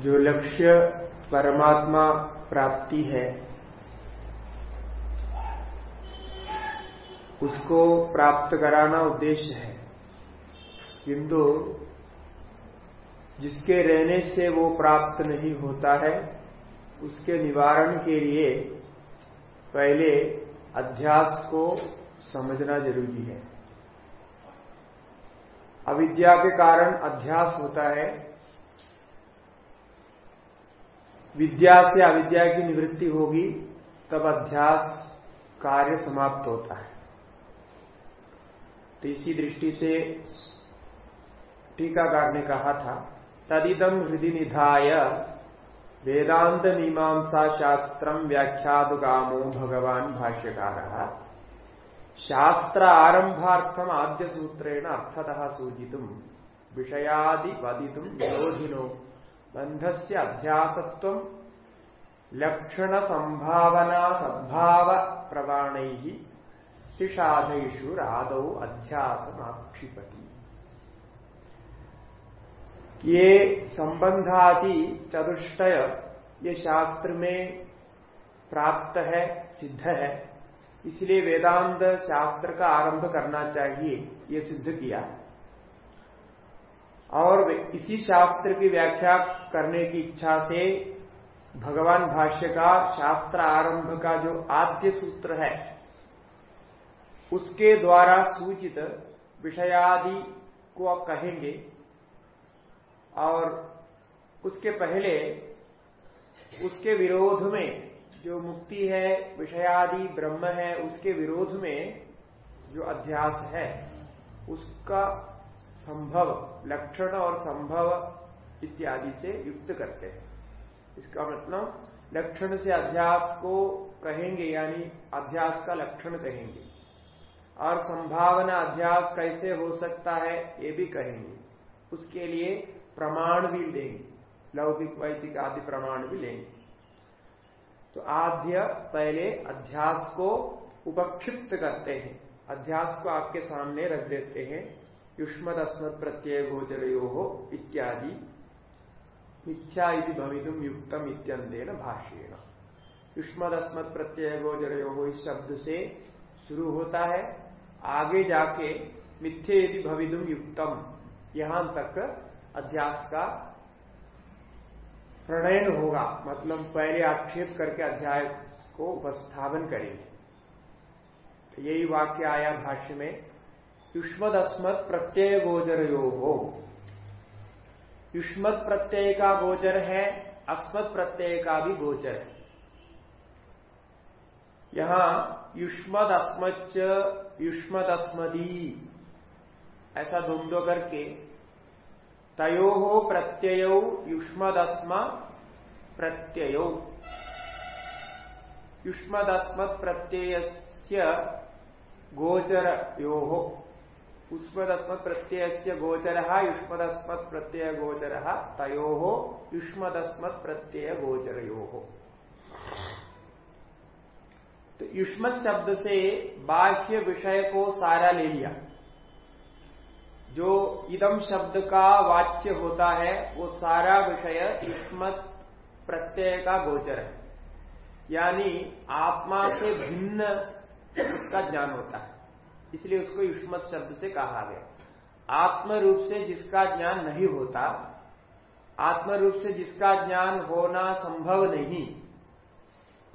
जो लक्ष्य परमात्मा प्राप्ति है, उसको प्राप्त कराना उद्देश्य है। किंतु जिसके रहने से वो प्राप्त नहीं होता है, उसके निवारण के लिए पहले अध्यास को समझना ज़रूरी है। अविद्या के कारण अध्यास होता है विद्या से अविद्या की निवृत्ति होगी, तब अध्यास कार्य समाप्त होता है। तो इसी दृष्टि से टीकाकार ने कहा था तदिदम हृदय निधाय, वेदांत मीमांसा शास्त्र व्याख्यादुकामो भगवान भाष्यकार। शास्त्र आरंभार्थम आद्य सूत्रेण अर्थतः सूचित विषयादि वदितुम विरोधिनो। बंधस्य अध्यासत्व लक्षण संभावना सद्भाव प्रवाण शिषाधेषु रादौ अध्यासमाक्षिपति। ये संबंधादि चतुष्टय, ये शास्त्र में प्राप्त है सिद्ध है इसलिए वेदांत शास्त्र का आरंभ करना चाहिए, ये सिद्ध किया। और इसी शास्त्र की व्याख्या करने की इच्छा से भगवान भाष्य का शास्त्र आरंभ का जो आद्य सूत्र है, उसके द्वारा सूचित विषयादि को आप कहेंगे। और उसके पहले उसके विरोध में जो मुक्ति है, विषयादि ब्रह्म है, उसके विरोध में जो अध्यास है, उसका संभव, लक्षण और संभव इत्यादि से युक्त करते हैं। इसका मतलब लक्षण से अध्यास को कहेंगे, यानी अध्यास का लक्षण कहेंगे। और संभावना अध्यास कैसे हो सकता है, ये भी कहेंगे। उसके लिए प्रमाण भी लेंगे लौकिक, वैदिक आदि प्रमाण भी लेंगे। तो आद्य पहले अध्यास को उपक्षिप्त करते हैं। अध्यास को आपके सामने रख देते हैं। युष्मद अस्मद प्रत्यय गोचरो इत्यादि मिथ्या भवितुम युक्तम इत्यंतेन भाष्येण युष्मद अस्मद प्रत्यय गोचरो इस शब्द से शुरू होता है, आगे जाके मिथ्य यदि भविदुम युक्तम। यहाँ तक अध्यास का प्रणयन होगा मतलब पहले आक्षेप करके अध्याय को उपस्थापन करेंगे। तो यही वाक्य आया भाष्य में। युष्मद अस्मद प्रत्यय गोचर योग हो युष्मद प्रत्यय का गोचर है अस्मद प्रत्यय का भी गोचर है यहाँ युष्मद अस्मच युष्मद अस्मदी ऐसा द्वंद्व करके तयो हो प्रत्यय युष्मदस्म प्रत्यय। युष्मदस्मत् प्रत्यय गोचर यो युष्मदस्मत् प्रत्यय से गोचर युष्मदस्मत् प्रत्यय गोचर तयो युष्मदस्मत् प्रत्यय गोचर तो युष्म शब्द से बाह्य विषय को सारा ले लिया जो इदम शब्द का वाच्य होता है, वो सारा विषय युष्मत प्रत्यय का गोचर है। यानी आत्मा से भिन्न उसका ज्ञान होता है। इसलिए उसको युष्मत शब्द से कहा गया। आत्म रूप से जिसका ज्ञान नहीं होता, आत्म रूप से जिसका ज्ञान होना संभव नहीं,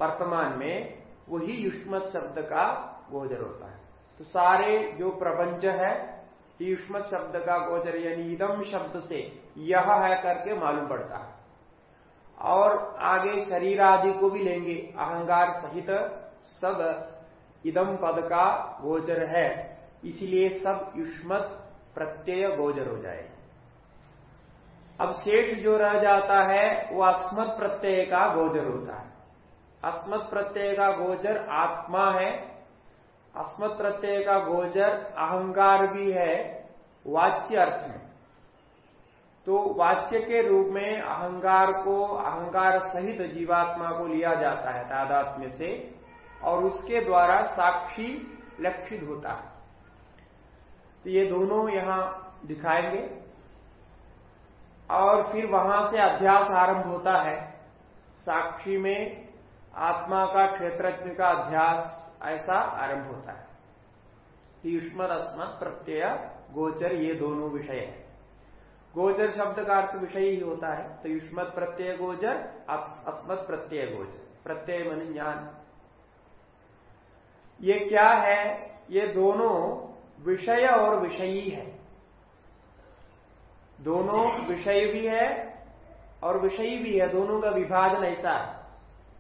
वर्तमान में वही युष्मत शब्द का गोचर होता है। तो सारे जो प्रपंच है युष्मत शब्द का गोचर यानी इदम शब्द से यह है करके मालूम पड़ता है। और आगे शरीर आदि को भी लेंगे, अहंकार सहित सब इदम पद का गोचर है। इसलिए सब युष्मत प्रत्यय गोचर हो जाए। अब शेष जो रह जाता है, वो अस्मत् प्रत्यय का गोचर होता है। अस्मत् प्रत्यय का गोचर आत्मा है। अस्मत् प्रत्यय का गोचर अहंकार भी है, वाच्य अर्थ में। तो वाच्य के रूप में अहंकार को, अहंकार सहित जीवात्मा को लिया जाता है, तादात्म्य से। और उसके द्वारा साक्षी लक्षित होता है। तो ये दोनों यहाँ दिखाएँगे। और फिर वहाँ से अध्यास आरंभ होता है। साक्षी में आत्मा का क्षेत्रज्ञ का अध्यास ऐसा आरंभ होता है। युष्म अस्मत प्रत्यय, गोचर ये दोनों विषय है। गोचर शब्द का अर्थ विषय ही होता है। तो युष्मत प्रत्यय गोचर अस्मत प्रत्यय गोचर। प्रत्यय मन ज्ञान। ये क्या है? ये दोनों विषय और विषयी है। दोनों विषय भी है और विषयी भी है। दोनों का विभाजन ऐसा है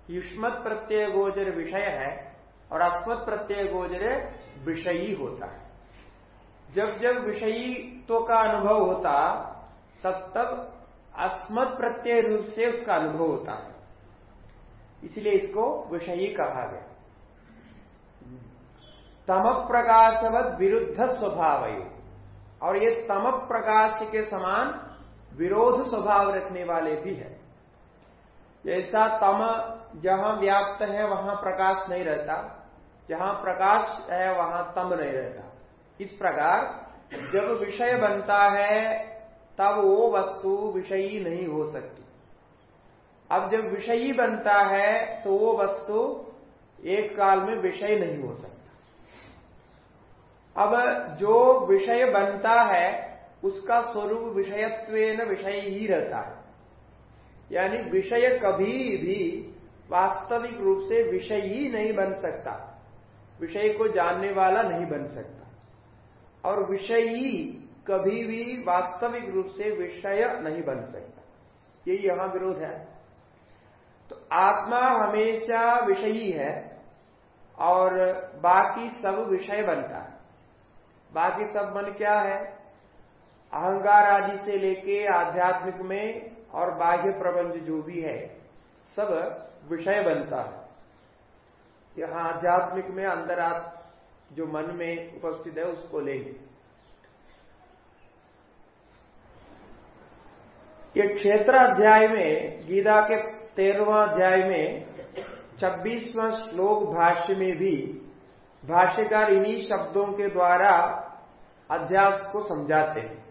युष्मत प्रत्यय गोचर विषय है और अस्मत् प्रत्यय गोचर विषयी होता है। जब जब विषयी तो का अनुभव होता, तब तब अस्मत् प्रत्यय रूप से उसका अनुभव होता है। इसलिए इसको विषयी कहा गया। तम प्रकाशवत विरुद्ध स्वभाव और ये तम प्रकाश के समान विरोध स्वभाव रखने वाले भी है। जैसा तम जहाँ व्याप्त है, वहाँ प्रकाश नहीं रहता। जहाँ प्रकाश है, वहाँ तम नहीं रहता। इस प्रकार जब विषय बनता है, तब वो वस्तु विषयी नहीं हो सकती। अब जब विषयी बनता है तो वो वस्तु एक काल में विषय नहीं हो सकता। अब जो विषय बनता है, उसका स्वरूप विषयत्व विषय ही रहता है। यानी विषय कभी भी वास्तविक रूप से विषय ही नहीं बन सकता। विषय को जानने वाला नहीं बन सकता। और विषय ही कभी भी वास्तविक रूप से विषय नहीं बन सकता। यही यहाँ विरोध है। तो आत्मा हमेशा विषयी है और बाकी सब विषय बनता है। बाकी सब मन क्या है? अहंकार आदि से लेके आध्यात्मिक में और बाह्य प्रबंध जो भी है, सब विषय बनता है। यहाँ आध्यात्मिक में अंदर आप जो मन में उपस्थित है, उसको लेंगे ये क्षेत्र अध्याय में, गीता के तेरहवा अध्याय में, छब्बीसवां श्लोक भाष्य में भी भाष्यकार इन्हीं शब्दों के द्वारा अध्यास को समझाते हैं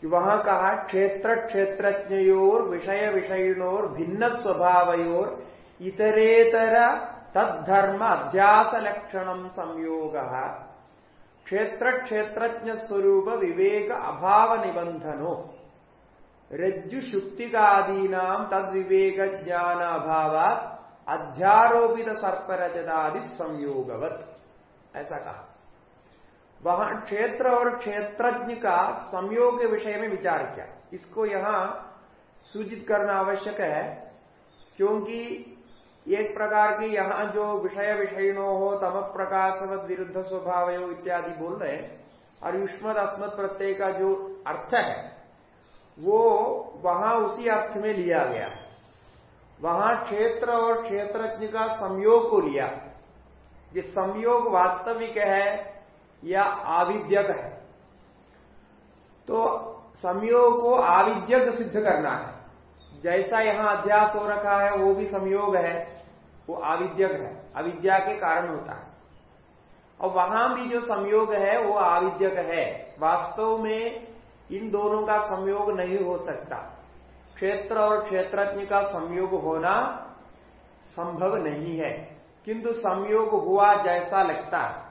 कि वहाँ कहा, क्षेत्र क्षेत्रज्ञयोर, विषय विषयिणोर, भिन्न स्वभावयोर, इतरेतर तद्धर्म अध्यास लक्षण संयोग। क्षेत्र क्षेत्रज्ञ स्वरूप विवेक अभाव निबंधनो। रज्जु शुक्तिकादीना तद विवेक ज्ञान अभाव अध्यारोपित सर्परचनादि संयोगवत। ऐसा कहा। वहाँ क्षेत्र और क्षेत्रज्ञ का संयोग के विषय में विचार किया। इसको यहाँ सूचित करना आवश्यक है, क्योंकि एक प्रकार की यहाँ जो विषय विषयणो हो तम प्रकाशवत विरुद्ध स्वभाव इत्यादि बोल रहे हैं, और युष्मद अस्मद प्रत्यय का जो अर्थ है, वो वहाँ उसी अर्थ में लिया गया। वहाँ क्षेत्र और क्षेत्रज्ञ का संयोग को लिया। ये संयोग वास्तविक है या आविद्यक है? तो संयोग को आविद्यक सिद्ध करना है। जैसा यहाँ अध्यास हो रखा है, वो भी संयोग है, वो आविद्यक है। अविद्या के कारण होता है। और वहाँ भी जो संयोग है, वो आविद्यक है। वास्तव में इन दोनों का संयोग नहीं हो सकता। क्षेत्र और क्षेत्रज्ञ का संयोग होना संभव नहीं है। किंतु संयोग हुआ जैसा लगता है,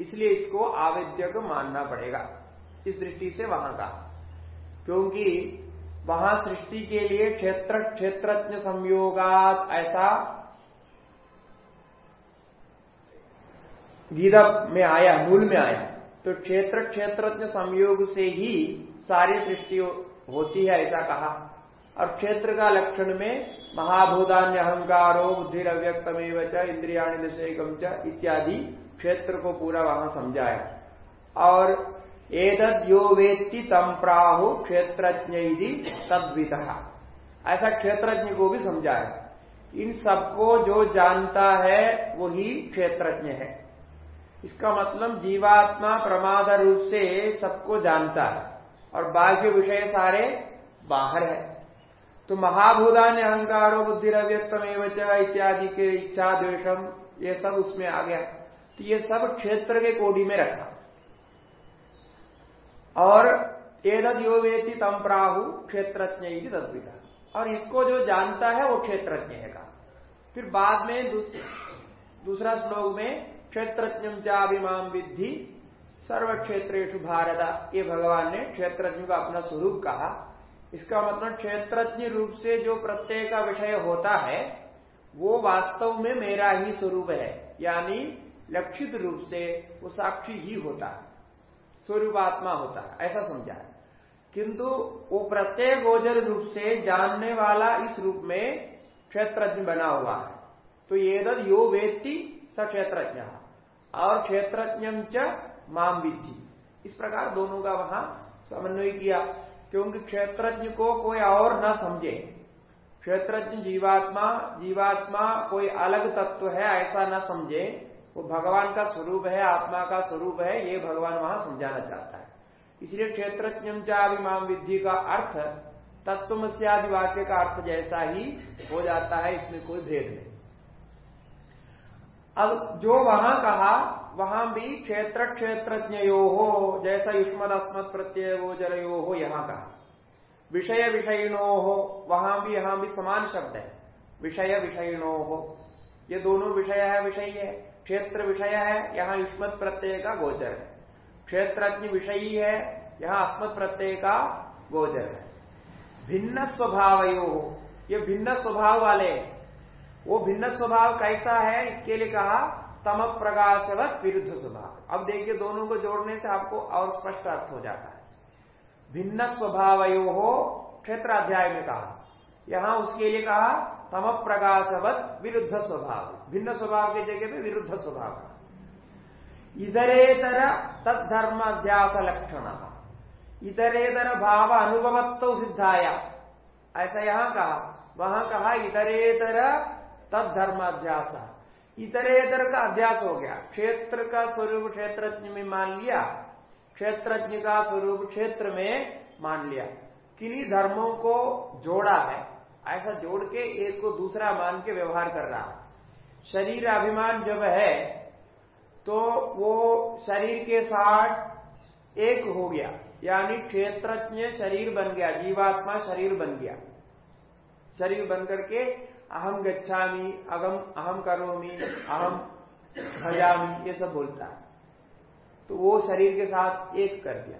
इसलिए इसको आवेद्यक मानना पड़ेगा। इस दृष्टि से वहाँ का। क्योंकि वहाँ सृष्टि के लिए क्षेत्र, क्षेत्रज्ञ संयोगात ऐसा गीता में आया, मूल में आया। तो क्षेत्र, क्षेत्रज्ञ संयोग से ही सारी सृष्टि होती है, ऐसा कहा। और क्षेत्र का लक्षण में महाभूतान्य अहंकारो बुद्धि अव्यक्तमेव च, इंद्रियाणी निषेकम च इत्यादि क्षेत्र को पूरा वहाँ समझाया। और एदद यो वेत्ति तम प्राहु क्षेत्रज्ञ तद्वित ऐसा क्षेत्रज्ञ को भी समझाया। इन सबको जो जानता है, वही क्षेत्रज्ञ है। इसका मतलब जीवात्मा प्रमाद रूप से सबको जानता है और बाह्य विषय सारे बाहर है। तो महाभूदान अहंकारो बुद्धि इत्यादि के इच्छा द्वेषम ये सब उसमें आ गया। तो ये सब क्षेत्र के कोडी में रखा। और एदद यो वेति तम प्राहु, क्षेत्रज्ञ तद्विता और इसको जो जानता है, वो क्षेत्रज्ञ है का फिर बाद में दूसरा श्लोक में, क्षेत्रज्ञ चाभिमाम विद्धि सर्व क्षेत्रेशु भारत। ये भगवान ने क्षेत्रज्ञ का अपना स्वरूप कहा। इसका मतलब क्षेत्रज्ञ रूप से जो प्रत्यय का विषय होता है, वो वास्तव में मेरा ही स्वरूप है, यानी लक्षित रूप से वो साक्षी ही होता है, स्वरूपात्मा होता है, ऐसा समझा है। किंतु वो प्रत्यय गोचर रूप से जानने वाला इस रूप में क्षेत्रज्ञ बना हुआ है। तो ये दर यो वेत्ति स क्षेत्रज्ञ, और क्षेत्रज्ञ माम विधि इस प्रकार दोनों का वहाँ समन्वय किया। क्योंकि क्षेत्रज्ञ को कोई और न समझे। क्षेत्रज्ञ जीवात्मा जीवात्मा कोई अलग तत्व है, ऐसा न समझे। वो भगवान का स्वरूप है, आत्मा का स्वरूप है, ये भगवान वहाँ समझाना चाहता है। इसलिए क्षेत्रज्ञ चाभिमाम विधि का अर्थ तत्वमस्यादि वाक्य का अर्थ जैसा ही हो जाता है, इसमें कोई भेद नहीं। अब जो वहाँ कहा, वहाँ भी क्षेत्र क्षेत्रज्ञयो हो जैसा युष्मद अस्मत प्रत्यय वो जलयो हो यहाँ कहा। विषय विषयिणो हो वहाँ भी, यहाँ भी समान शब्द है। विषय विषयिणो। हो ये दोनों विषय है विषय है। क्षेत्र विषय है, यहाँ युष्मत प्रत्यय का गोचर है। क्षेत्रज्ञ विषयी है, यहाँ अस्मत प्रत्यय का गोचर है। भिन्न स्वभाव ये भिन्न स्वभाव वाले वो भिन्न स्वभाव कैसा है, इसके लिए कहा तम प्रकाशवत विरुद्ध स्वभाव। अब देखिए, दोनों को जोड़ने से आपको और स्पष्ट अर्थ हो जाता है। भिन्न स्वभाव हो क्षेत्राध्याय में कहा। यहाँ उसके लिए कहा तम प्रकाशवत विरुद्ध स्वभाव। भिन्न स्वभाव की जगह पे विरुद्ध स्वभाव इधरेतर तत्धर्म अध्यास लक्षण इतरेतर भाव अनुभवत्व सिद्धाया। ऐसा यहाँ कहा, वहाँ कहा, इतरेतर तत्धर्म अध्यास इतरेतर का अध्यास हो गया। क्षेत्र का स्वरूप क्षेत्रज्ञ में मान लिया। क्षेत्रज्ञ का स्वरूप क्षेत्र में मान लिया। किन्हीं धर्मों को जोड़ा है, ऐसा जोड़ के एक को दूसरा मान के व्यवहार कर रहा है। शरीर अभिमान जब है तो वो शरीर के साथ एक हो गया। यानी क्षेत्रज्ञ शरीर बन गया, जीवात्मा शरीर बन गया। शरीर बन करके अहम गच्छामी अगम अहम करोमी अहम भजामी, ये सब बोलता है। तो वो शरीर के साथ एक कर दिया,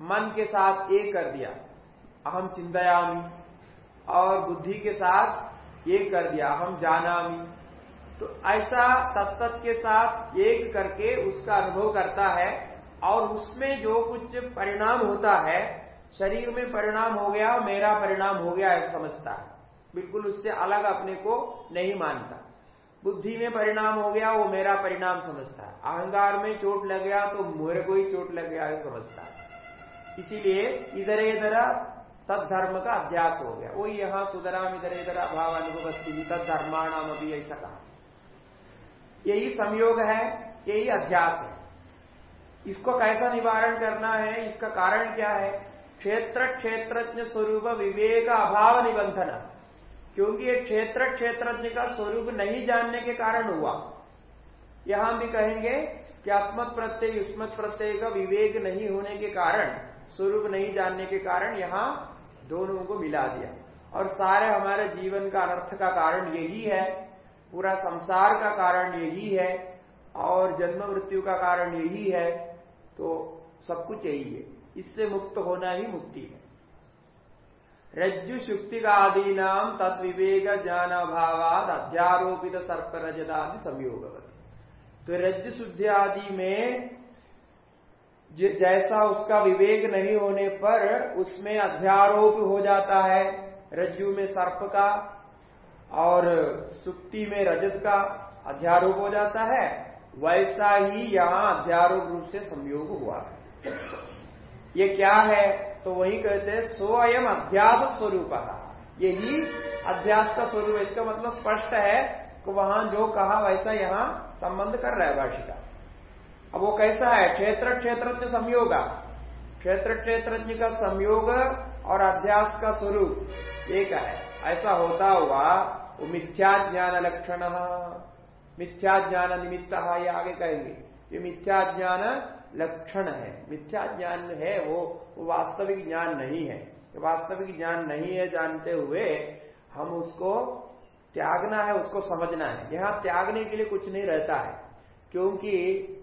मन के साथ एक कर दिया अहम चिंतायामी, और बुद्धि के साथ एक कर दिया हम जानामी। तो ऐसा तत्त के साथ एक करके उसका अनुभव करता है, और उसमें जो कुछ परिणाम होता है, शरीर में परिणाम हो गया, मेरा परिणाम हो गया, ऐसा समझता है। बिल्कुल उससे अलग अपने को नहीं मानता। बुद्धि में परिणाम हो गया, वो मेरा परिणाम समझता है। अहंकार में चोट लग गया तो मेरे को ही चोट लग गया समझता है। इसीलिए इधर इधर तत्धर्म का अभ्यास हो गया। वही यहाँ सुधराम, इधर इधर अभाव अनुभव तद धर्माणाम अभी ऐसा कहा। यही संयोग है, यही अध्यास है। इसको कैसा निवारण करना है, इसका कारण क्या है? क्षेत्र क्षेत्रज्ञ स्वरूप विवेक अभाव निबंधन। क्योंकि ये क्षेत्र क्षेत्रज्ञ का स्वरूप नहीं जानने के कारण हुआ। यहाँ भी कहेंगे कि अस्मत प्रत्यय, युष्मत प्रत्यय का विवेक नहीं होने के कारण, स्वरूप नहीं जानने के कारण यहाँ दोनों को मिला दिया। और सारे हमारे जीवन का अनर्थ का कारण यही है, पूरा संसार का कारण यही है, और जन्म मृत्यु का कारण यही है तो सब कुछ यही है। इससे मुक्त होना ही मुक्ति है। रज्जु शुक्ति का आदि नाम तत्विवेक ज्ञान अभावाद अध्यारोपित सर्प रजदादि संयोगवत। तो रज्जु शुद्धि आदि में जैसा उसका विवेक नहीं होने पर उसमें अध्यारोप हो जाता है रज्जु में सर्प का और सुक्ति में रजत का अध्यारोप हो जाता है। वैसा ही यहाँ अध्यारोप रूप से संयोग हुआ। है ये क्या है? तो वही कहते हैं, स्वयं अध्यास स्वरूप। यही अध्यास का स्वरूप इसका मतलब स्पष्ट है कि वहाँ जो कहा, वैसा यहाँ संबंध कर रहा है भाषिका अब वो कैसा है, क्षेत्र क्षेत्र संयोग। क्षेत्र क्षेत्रज्ञ का संयोग और अध्यास का स्वरूप। एक है? ऐसा होता हुआ, वो मिथ्या ज्ञान लक्षण मिथ्या ज्ञान निमित्त ये आगे कहेंगे। ये मिथ्या ज्ञान लक्षण है। मिथ्या ज्ञान है वो, वो वास्तविक ज्ञान नहीं है। वास्तविक ज्ञान नहीं है जानते हुए हम उसको त्यागना है उसको समझना है। यहाँ त्यागने के लिए कुछ नहीं रहता है क्योंकि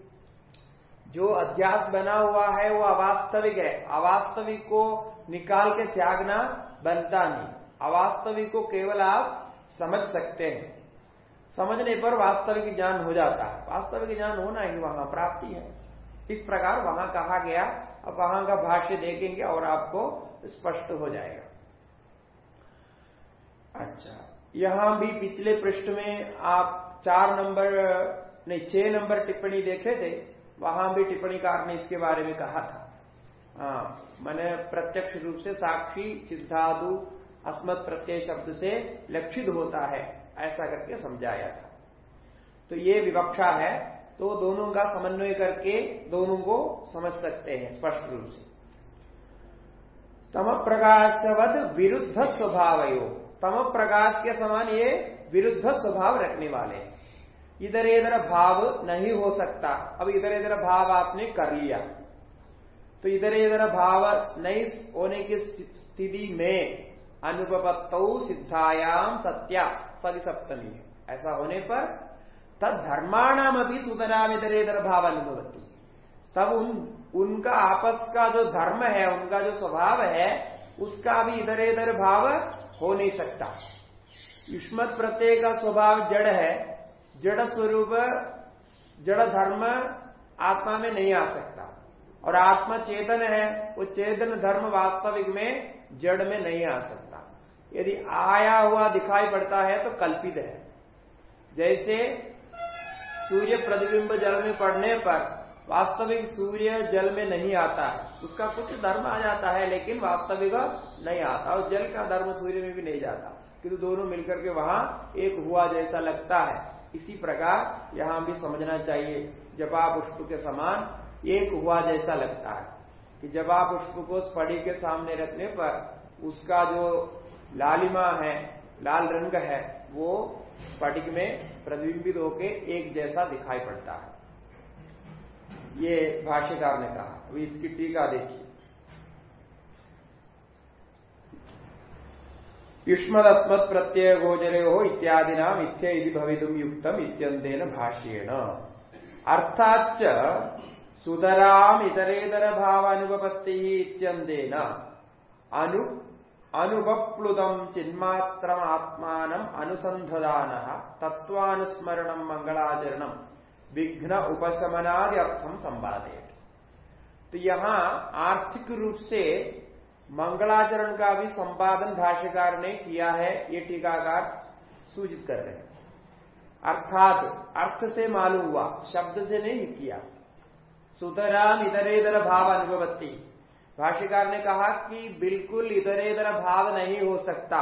जो अध्यास बना हुआ है वो अवास्तविक है। अवास्तविक को निकाल के त्यागना बनता नहीं। अवास्तविक को केवल आप समझ सकते हैं। समझने पर वास्तविक ज्ञान हो जाता है। वास्तविक ज्ञान होना ही वहाँ प्राप्ति है। इस प्रकार वहाँ कहा गया, अब वहाँ का भाष्य देखेंगे और आपको स्पष्ट हो जाएगा। अच्छा यहाँ भी पिछले पृष्ठ में आप चार नंबर, नहीं, छह नंबर टिप्पणी देखे थे, वहाँ भी टिप्पणीकार ने इसके बारे में कहा था। हाँ मैंने प्रत्यक्ष रूप से साक्षी, सिद्धादु, अस्मत् प्रत्यय शब्द से लक्षित होता है, ऐसा करके समझाया था। तो ये विवक्षा है तो दोनों का समन्वय करके दोनों को समझ सकते हैं, स्पष्ट रूप से। तम प्रकाशवत विरुद्ध स्वभाव तम प्रकाश के समान ये विरुद्ध स्वभाव रखने वाले इधर इधर भाव नहीं हो सकता। अब इधर इधर भाव आपने कर लिया। तो इधर इधर भाव नहीं होने की स्थिति में अनुपत्तौ सिद्धायाम सत्या सभी सप्तमी। ऐसा होने पर तद धर्माणाम अभी इधर भाव अनुभवती। तब उन, उनका आपस का जो धर्म है, उनका जो स्वभाव है, उसका भी इधर इधर भाव हो नहीं सकता। युष्मत प्रत्यय का स्वभाव जड़ है, जड़ स्वरूप, जड़ धर्म आत्मा में नहीं आ सकता। और आत्मा चेतन है, वो चेतन धर्म वास्तविक में जड़ में नहीं आ सकता। यदि आया हुआ दिखाई पड़ता है तो कल्पित है। जैसे सूर्य प्रतिबिंब जल में पड़ने पर वास्तविक सूर्य जल में नहीं आता उसका कुछ धर्म आ जाता है, लेकिन वास्तविक नहीं आता। और जल का धर्म सूर्य में भी नहीं जाता। किंतु दोनों मिलकर के वहाँ एक हुआ जैसा लगता है। इसी प्रकार यहाँ भी समझना चाहिए जबा पुष्प के समान एक हुआ जैसा लगता है। कि जबा पुष्प को स्फड़ी के सामने रखने पर उसका जो लालिमा है लाल रंग है, वो स्फटिक में प्रतिबिंबित होके एक जैसा दिखाई पड़ता है। ये भाष्यकार ने कहा। अभी इसकी टीका देखिए। युष्मदस्मत् प्रत्यय गोचरे हो इत्यादि नाम इत्य भवितुम युक्तम इत्यंतेन भाष्येण। अर्थाच सुतराम इतरेतर भाव अनुपत्ति अनु अनुपप्लुतम चिन्मात्रमात्मान अनुसंधान तत्वानुस्मरण मंगलाचरण विघ्न उपशमनादि अर्थम संवादे तो यहाँ आर्थिक रूप से मंगलाचरण का भी संपादन भाष्यकार ने किया है, ये टीकाकार सूचित कर रहे हैं। अर्थात, अर्थ से मालूम हुआ, शब्द से नहीं किया। सुतराम इधरेधर भाव अनुभवती भाष्यकार ने कहा कि बिल्कुल इधर इधर भाव नहीं हो सकता।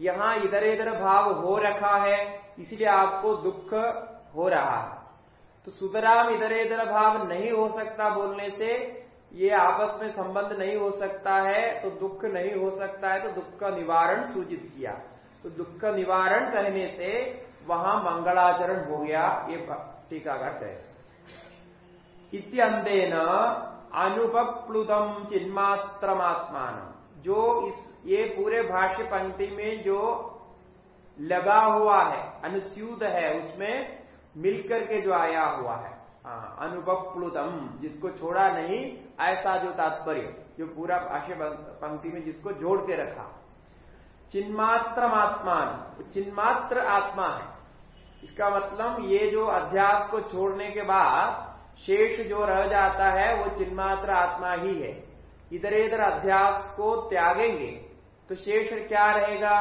यहाँ इधर इधर भाव हो रखा है, इसलिए आपको दुख हो रहा है। तो सुतराम इधर भाव नहीं हो सकता बोलने से, ये आपस में संबंध नहीं हो सकता है तो दुख नहीं हो सकता है तो दुख का निवारण सूचित किया। तो दुख का निवारण कहने से वहाँ मंगलाचरण हो गया, ये टीकाकार कहे। इत्यंदेन अनुपप्लुतम चिन्मात्रमात्मान। जो इस, ये पूरे भाष्य पंक्ति में जो लगा हुआ है, अनुस्यूत है, उसमें मिलकर के जो आया हुआ है अनुपप्लुतम जिसको छोड़ा नहीं, ऐसा जो तात्पर्य, जो पूरा भाष्य पंक्ति में जिसको जोड़ के रखा। चिन्मात्र आत्मान चिन्मात्र आत्मा है। इसका मतलब ये जो अध्यास को छोड़ने के बाद शेष जो रह जाता है, वो चिन्मात्र आत्मा ही है। इधर इधर अध्यास को त्यागेंगे तो शेष क्या रहेगा?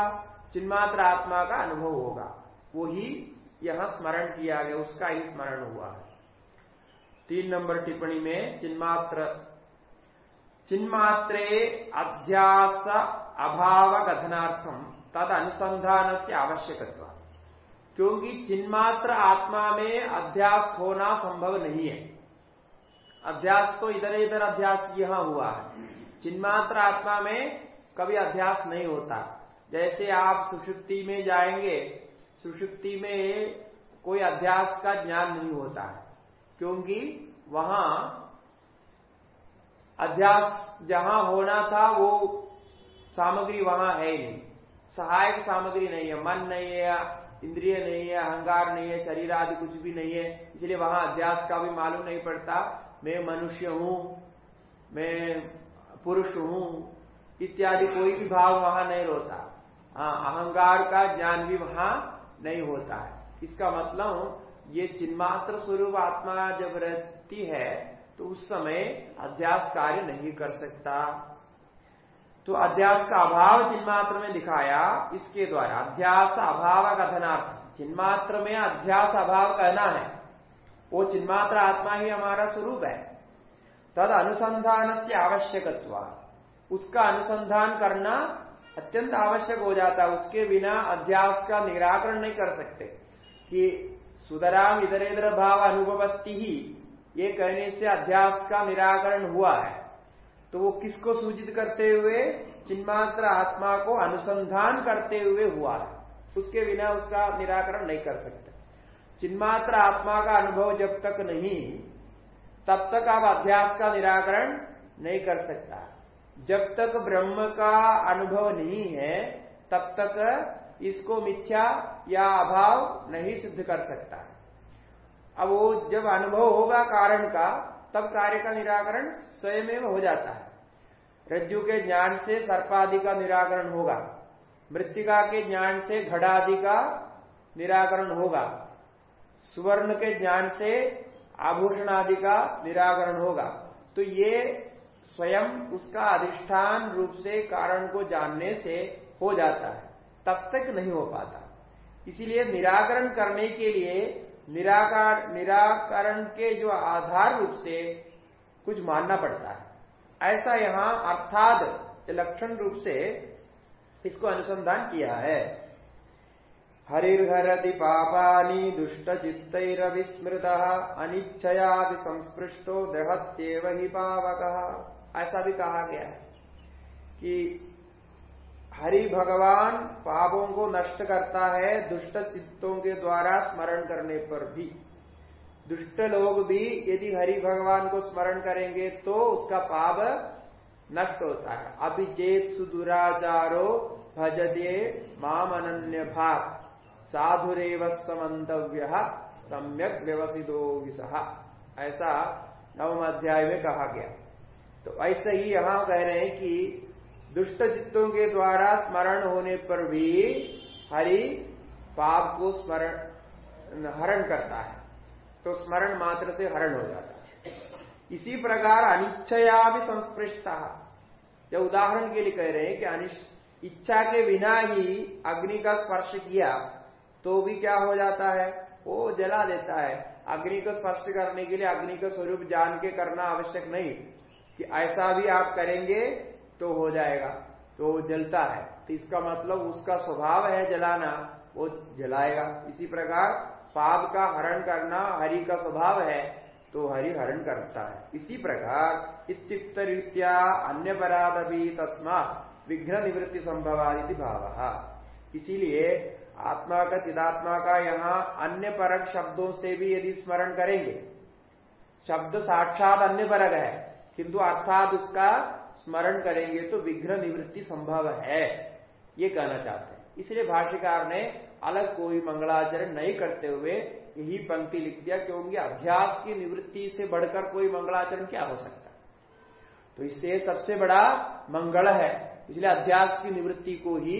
चिन्मात्र आत्मा का अनुभव होगा। वो ही यहाँ स्मरण किया गया, उसका ही स्मरण हुआ है। तीन नंबर टिप्पणी में चिन्मात्र, चिन्मात्रे अध्यास अभाव कथनार्थम तद अनुसंधान से आवश्यकत्व। क्योंकि चिन्मात्र आत्मा में अध्यास होना संभव नहीं है। अध्यास तो इधर इधर अध्यास यहाँ हुआ है। चिन्मात्र आत्मा में कभी अध्यास नहीं होता। जैसे आप सुषुप्ति में जाएँगे, सुषुप्ति में कोई अध्यास का ज्ञान नहीं होता है। क्योंकि वहाँ अध्यास जहाँ होना था, वो सामग्री वहाँ है ही नहीं। सहायक सामग्री नहीं है, मन नहीं है इंद्रिय नहीं है, अहंकार नहीं है, शरीर आदि कुछ भी नहीं है, इसलिए वहाँ अध्यास का भी मालूम नहीं पड़ता। मैं मनुष्य हूँ, मैं पुरुष हूँ, इत्यादि कोई भी भाव वहाँ नहीं होता हाँ अहंकार का ज्ञान भी वहाँ नहीं होता है। इसका मतलब ये चिन्मात्र स्वरूप आत्मा जब रहती है तो उस समय अध्यास कार्य नहीं कर सकता। तो अध्यास का अभाव चिन्मात्र में दिखाया इसके द्वारा अध्यास अभाव कथनार्थ, चिन्मात्र में अध्यास अभाव कहना है। वो चिन्मात्र आत्मा ही हमारा स्वरूप है। तद अनुसंधान से आवश्यकत्व, उसका अनुसंधान करना अत्यंत आवश्यक हो जाता है। उसके बिना अध्यास का निराकरण नहीं कर सकते। कि सुदराम इधर इधर भाव अनुभवती ही ये कहने से अध्यास का निराकरण हुआ है। तो वो किसको सूचित करते हुए, चिन्मात्र आत्मा को अनुसंधान करते हुए हुआ है। उसके बिना उसका निराकरण नहीं कर सकते। चिन्मात्र आत्मा का अनुभव जब तक नहीं, तब तक आप अध्यास का निराकरण नहीं कर सकता। जब तक ब्रह्म का अनुभव नहीं है, तब तक इसको मिथ्या या अभाव नहीं सिद्ध कर सकता। अब वो जब अनुभव होगा कारण का तब कार्य का निराकरण स्वयं हो जाता है। रज्जु के ज्ञान से सर्पादि का निराकरण होगा। मृतिका के ज्ञान से घड़ादि का निराकरण होगा। सुवर्ण के ज्ञान से आभूषण आदि का निराकरण होगा। तो ये स्वयं उसका अधिष्ठान रूप से कारण को जानने से हो जाता है। तब तक नहीं हो पाता। इसीलिए निराकरण करने के लिए निराकार, निराकरण के जो आधार रूप से कुछ मानना पड़ता है। ऐसा यहाँ अर्थात लक्षण रूप से इसको अनुसंधान किया है। हरिर्हरति पापानी दुष्ट चित्तर विस्मृत अनिच्छया संस्पृष्टो दहत्येव ही पावक। ऐसा भी कहा गया है कि हरि भगवान पापों को नष्ट करता है दुष्ट चित्तों के द्वारा स्मरण करने पर भी। दुष्ट लोग भी यदि हरि भगवान को स्मरण करेंगे तो उसका पाप नष्ट होता है। अभिचेत सुदुराचारो भजदे माम अनन्य भाग साधुरेव समन्तव्य, सम्यक व्यवसितो विसहा ऐसा नवम अध्याय में कहा गया। तो ऐसे ही यहाँ कह रहे हैं कि दुष्ट चित्तों के द्वारा स्मरण होने पर भी हरि पाप को स्मरण, हरण करता है। तो स्मरण मात्र से हरण हो जाता है। इसी प्रकार अनिच्छया भी संस्पृष्ट। यह उदाहरण के लिए कह रहे हैं कि इच्छा के बिना ही अग्नि का स्पर्श किया तो भी क्या हो जाता है? वो जला देता है। अग्नि को स्पर्श करने के लिए अग्नि का स्वरूप जान के करना आवश्यक नहीं। कि ऐसा भी आप करेंगे तो हो जाएगा तो जलता है। तो इसका मतलब उसका स्वभाव है जलाना, वो जलाएगा। इसी प्रकार पाप का हरण करना हरि का स्वभाव है तो हरि हरण करता है। इसी प्रकार इत्युक्त रीत्या अन्य पराध भी तस्मा विघ्न निवृत्ति संभवादि भाव। इसीलिए आत्मा का चिदात्मा का यहाँ अन्य परक शब्दों से भी यदि स्मरण करेंगे, शब्द साक्षात अन्य परक है, किंतु अर्थात उसका स्मरण करेंगे तो विघ्न निवृत्ति संभव है, ये कहना चाहते हैं। इसलिए भाष्यकार ने अलग कोई मंगलाचरण नहीं करते हुए यही पंक्ति लिख दिया क्योंकि अभ्यास की निवृत्ति से बढ़कर कोई मंगलाचरण क्या हो सकता तो इससे सबसे बड़ा मंगल है। इसलिए अध्यास की निवृत्ति को ही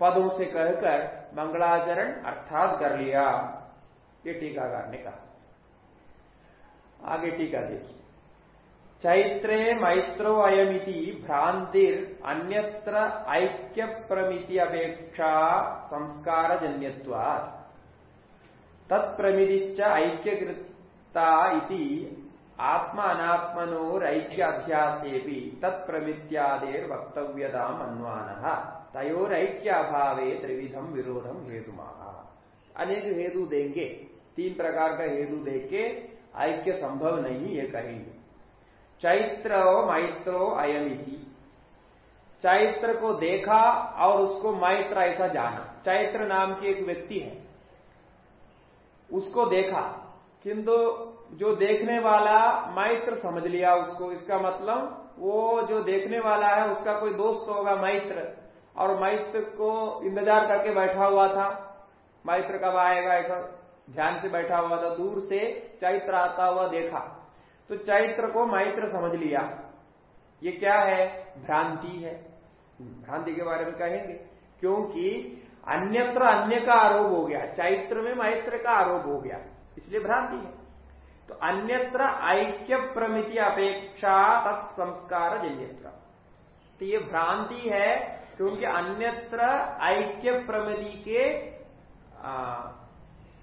पदों से कहकर मंगलाचरण अर्थात कर लिया, ये टीकाकार ने कहा। आगे टीका देखिए। चैत्रे मैत्रो अयमिति भ्रांतिर अन्यत्र ऐक्य प्रमिति अपेक्षा संस्कार जन्यवाद तत्प्रमिदिश्च ऐक्यकृता इति आत्मा अनात्मनोरैक्य अध्यासे भी तत्प्रमित्यादेर वक्तव्यताम अन्वान। तयोरैक्य अभावे त्रिविधम विरोधम हेतु अनेक हेतु देंगे तीन प्रकार का हेतु देके ऐक्य संभव नहीं ये कहेंगे चैत्र मैत्रो अयमिति। चैत्र को देखा और उसको मैत्र ऐसा जाना। चैत्र नाम की एक व्यक्ति है। उसको देखा। किंतु जो देखने वाला मैत्र समझ लिया उसको। इसका मतलब वो जो देखने वाला है, उसका कोई दोस्त होगा मैत्र। और मैत्र को इंतज़ार करके बैठा हुआ था। मैत्र कब आएगा? ऐसा ध्यान से बैठा हुआ था। दूर से चैत्र आता हुआ देखा। तो चैत्र को मैत्र समझ लिया। ये क्या है? भ्रांति है। भ्रांति के बारे में कहेंगे। क्योंकि अन्यत्र अन्य का आरोप हो गया। चैत्र में मैत्र का आरोप हो गया। इसलिए भ्रांति है। तो अन्यत्र ऐक्य प्रमिति अपेक्षा तत्संस्कार जन्यत्र। तो ये भ्रांति है क्योंकि अन्यत्र ऐक्य प्रमिति के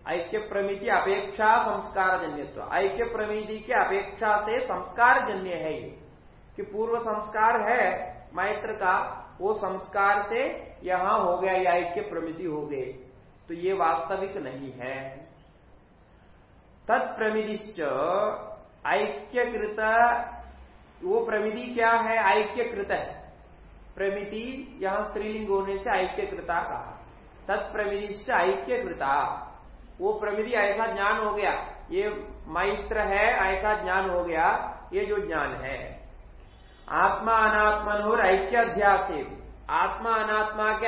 ऐक्य प्रमिति अपेक्षा संस्कार जन्य ऐक्य प्रमिति की अपेक्षा से संस्कार जन्य है ये। कि पूर्व संस्कार है, मैत्र का, वो संस्कार से यहाँ हो गया, या ऐक्य प्रमिति हो गए। तो ये वास्तविक नहीं है। तत्प्रमिदिश्च ऐक्यकृत, वो प्रमिति क्या है? ऐक्यकृत है। प्रमिति यहाँ स्त्रीलिंग होने से ऐक्यकृता कहा। तत्प्रमिदिश्च ऐक्यकृता। वो प्रविधि ऐसा ज्ञान हो गया। ये मैत्र है ऐसा ज्ञान हो गया। ये जो ज्ञान है। आत्मा अनात्मन और ऐक्य अध्यास आत्मा अनात्मा के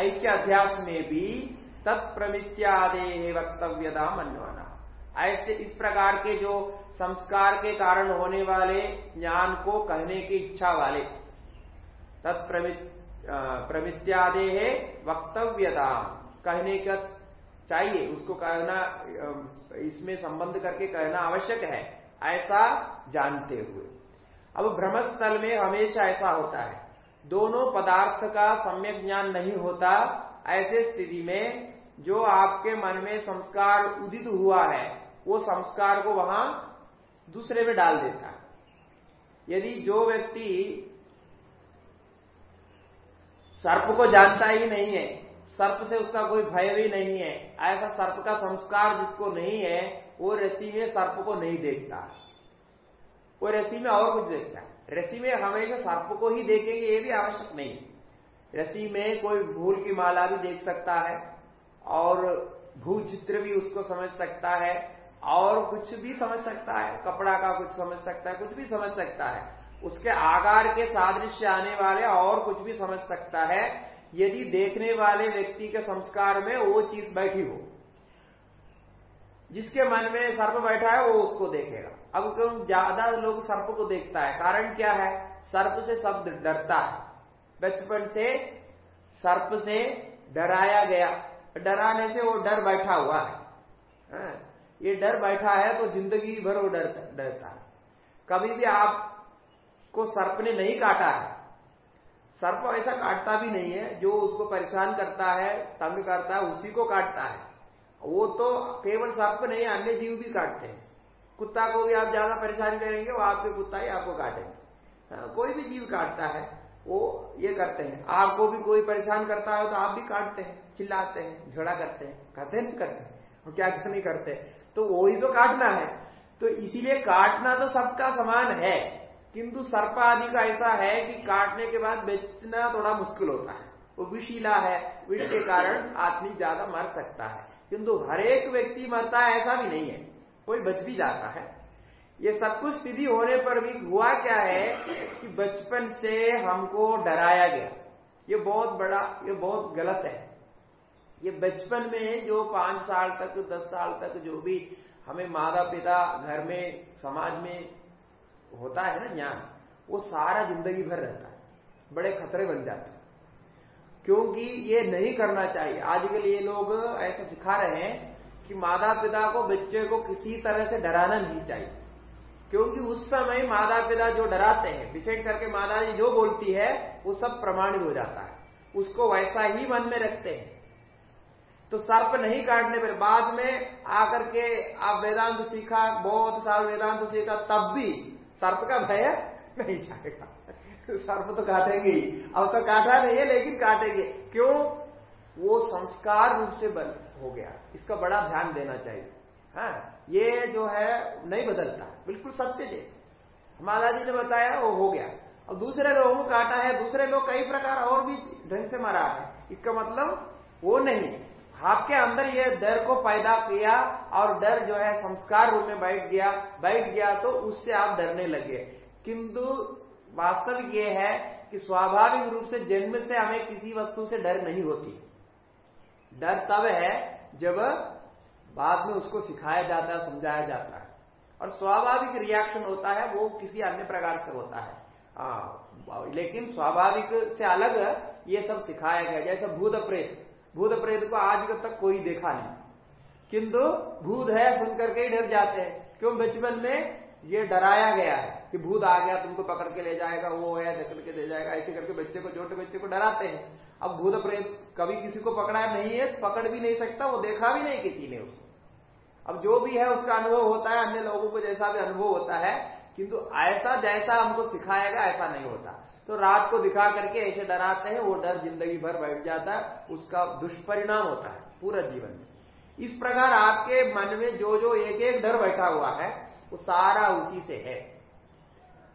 ऐक्य अध्यास में भी तत्प्रमित्यादे वक्तव्यता मनवाना। ऐसे इस प्रकार के जो संस्कार के कारण होने वाले ज्ञान को कहने की इच्छा वाले तत्प्रमित प्रमित्यादे वक्तव्यता। कहने का चाहिए, उसको कहना इसमें संबंध करके कहना आवश्यक है, ऐसा जानते हुए। अब ब्रह्मस्थल में हमेशा ऐसा होता है, दोनों पदार्थ का सम्यक ज्ञान नहीं होता ऐसे स्थिति में, जो आपके मन में संस्कार उदित हुआ है, वो संस्कार को वहाँ दूसरे में डाल देता है। यदि जो व्यक्ति सर्प को जानता ही नहीं है सर्प से उसका कोई भय भी नहीं है। ऐसा सर्प का संस्कार जिसको नहीं है, वो रसी में सर्प को नहीं देखता। वो रसी में और कुछ देखता है। रस्सी में हमेशा सर्प को ही देखेंगे, ये भी आवश्यक नहीं। रसी में कोई भूल की माला भी देख सकता है और भू चित्र भी उसको समझ सकता है और कुछ भी समझ सकता है। कपड़ा का कुछ समझ सकता है, कुछ भी समझ सकता है। उसके आकार के सादृश्य आने वाले और कुछ भी समझ सकता है। यदि देखने वाले व्यक्ति के संस्कार में वो चीज़ बैठी हो जिसके मन में सर्प बैठा है वो उसको देखेगा। अब क्यों ज़्यादा लोग सर्प को देखता है? कारण क्या है? सर्प से शब्द डरता है। बचपन से सर्प से डराया गया। डराने से वो डर बैठा हुआ है। हाँ, ये डर बैठा है तो ज़िंदगी भर वो डर डरता है। कभी भी आपको सर्प ने नहीं काटा है सर्प ऐसा काटता भी नहीं है जो उसको परेशान करता है तंग करता है उसी को काटता है। वो तो केवल सर्प नहीं अन्य जीव भी काटते हैं। कुत्ता को भी आप ज़्यादा परेशान करेंगे वो आपके कुत्ता ही आपको काटेंगे। हाँ, कोई भी जीव काटता है वो ये करते हैं। आपको भी कोई परेशान करता है तो आप भी काटते हैं चिल्लाते हैं झगड़ा करते हैं करते नहीं करते और क्या क्या नहीं करते। तो वही तो काटना है। तो इसीलिए काटना तो सबका समान है। किंतु सर्प आदि का ऐसा है कि काटने के बाद बेचना थोड़ा मुश्किल होता है। वो विशीला है, विष के कारण आदमी ज़्यादा मर सकता है। किंतु हर एक व्यक्ति मरता है, ऐसा भी नहीं है। कोई बच भी जाता है। ये सब कुछ स्थिति होने पर भी हुआ क्या है कि बचपन से हमको डराया गया। ये बहुत बड़ा, ये बहुत गलत है। ये बचपन में जो पाँच साल तक, दस साल तक जो भी हमें माता पिता घर में, समाज में होता है ना ज्ञान, वो सारा ज़िंदगी भर रहता है। बड़े खतरे बन जाते हैं। क्योंकि ये नहीं करना चाहिए। आजकल ये लोग ऐसा सिखा रहे हैं कि माता पिता को, बच्चे को किसी तरह से डराना नहीं चाहिए। क्योंकि उस समय माता पिता जो डराते हैं विशेष करके माता जी जो बोलती है, वो सब प्रमाणित हो जाता है। उसको वैसा ही मन में रखते हैं। तो सर्प नहीं काटने पर, बाद में आकर के आप वेदांत सीखा, बहुत साल वेदांत सीखा, तब भी सर्प का भय नहीं जाएगा। सर्प तो काटेंगे ही। अब तो काटा नहीं है, लेकिन काटेंगे। क्यों? वो संस्कार रूप से बल हो गया। इसका बड़ा ध्यान देना चाहिए। हाँ ये जो है, नहीं बदलता। बिल्कुल सत्य जे हमारा जी ने बताया, वो हो गया। अब दूसरे लोगों को काटा है, दूसरे लोग कई प्रकार और भी ढंग से मरा है। इसका मतलब वो नहीं आपके अंदर ये डर को पैदा किया और डर जो है संस्कार रूप में बैठ गया बैठ गया तो उससे आप डरने लगे। किंतु वास्तविक ये है कि स्वाभाविक रूप से जन्म से हमें किसी वस्तु से डर नहीं होती। डर तब है जब बाद में उसको सिखाया जाता है समझाया जाता है। और स्वाभाविक रिएक्शन होता है वो किसी अन्य प्रकार से होता है। आ, लेकिन स्वाभाविक से अलग ये सब सिखाया गया जैसे भूत प्रेत। भूत प्रेत को आज तक कोई देखा नहीं। किंतु भूत है सुनकर के ही डर जाते हैं। क्यों? बचपन में ये डराया गया है कि भूत आ गया, तुमको पकड़ के ले जाएगा, वो है धकड़ के ले जाएगा, ऐसे करके बच्चे को, छोटे बच्चे को डराते हैं। अब भूत प्रेत कभी किसी को पकड़ा नहीं है, पकड़ भी नहीं सकता, वो देखा भी नहीं किसी ने उसको अब जो भी है, उसका अनुभव होता है, अन्य लोगों को जैसा भी अनुभव होता है, किंतु ऐसा जैसा हमको सिखाएगा ऐसा नहीं होता। तो रात को दिखा करके ऐसे डराते हैं वो डर ज़िंदगी भर बैठ जाता है उसका दुष्परिणाम होता है पूरा जीवन में। इस प्रकार आपके मन में जो जो एक एक डर बैठा हुआ है वो सारा उसी से है।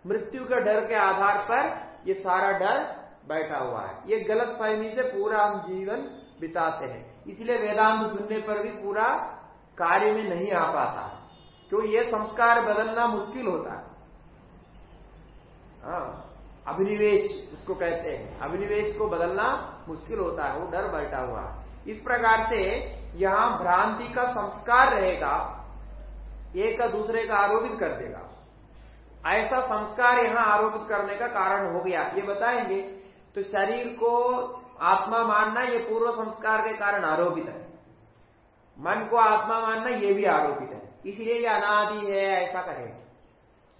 मृत्यु के डर के आधार पर ये सारा डर बैठा हुआ है। ये गलत फहमी से पूरा हम जीवन बिताते हैं। इसलिए वेदांत सुनने पर भी पूरा कार्य में नहीं आ पाता। क्यों? ये संस्कार बदलना मुश्किल होता है। हाँ, अभिनिवेश उसको कहते हैं। अभिनिवेश को बदलना मुश्किल होता है, वो डर बैठा हुआ इस प्रकार से यहाँ भ्रांति का संस्कार रहेगा, एक का दूसरे का आरोपित कर देगा। ऐसा संस्कार यहाँ आरोपित करने का कारण हो गया। ये बताएँगे तो शरीर को आत्मा मानना ये पूर्व संस्कार के कारण आरोपित है। मन को आत्मा मानना ये भी आरोपित है। इसलिए ये अनादि है, ऐसा कहेंगे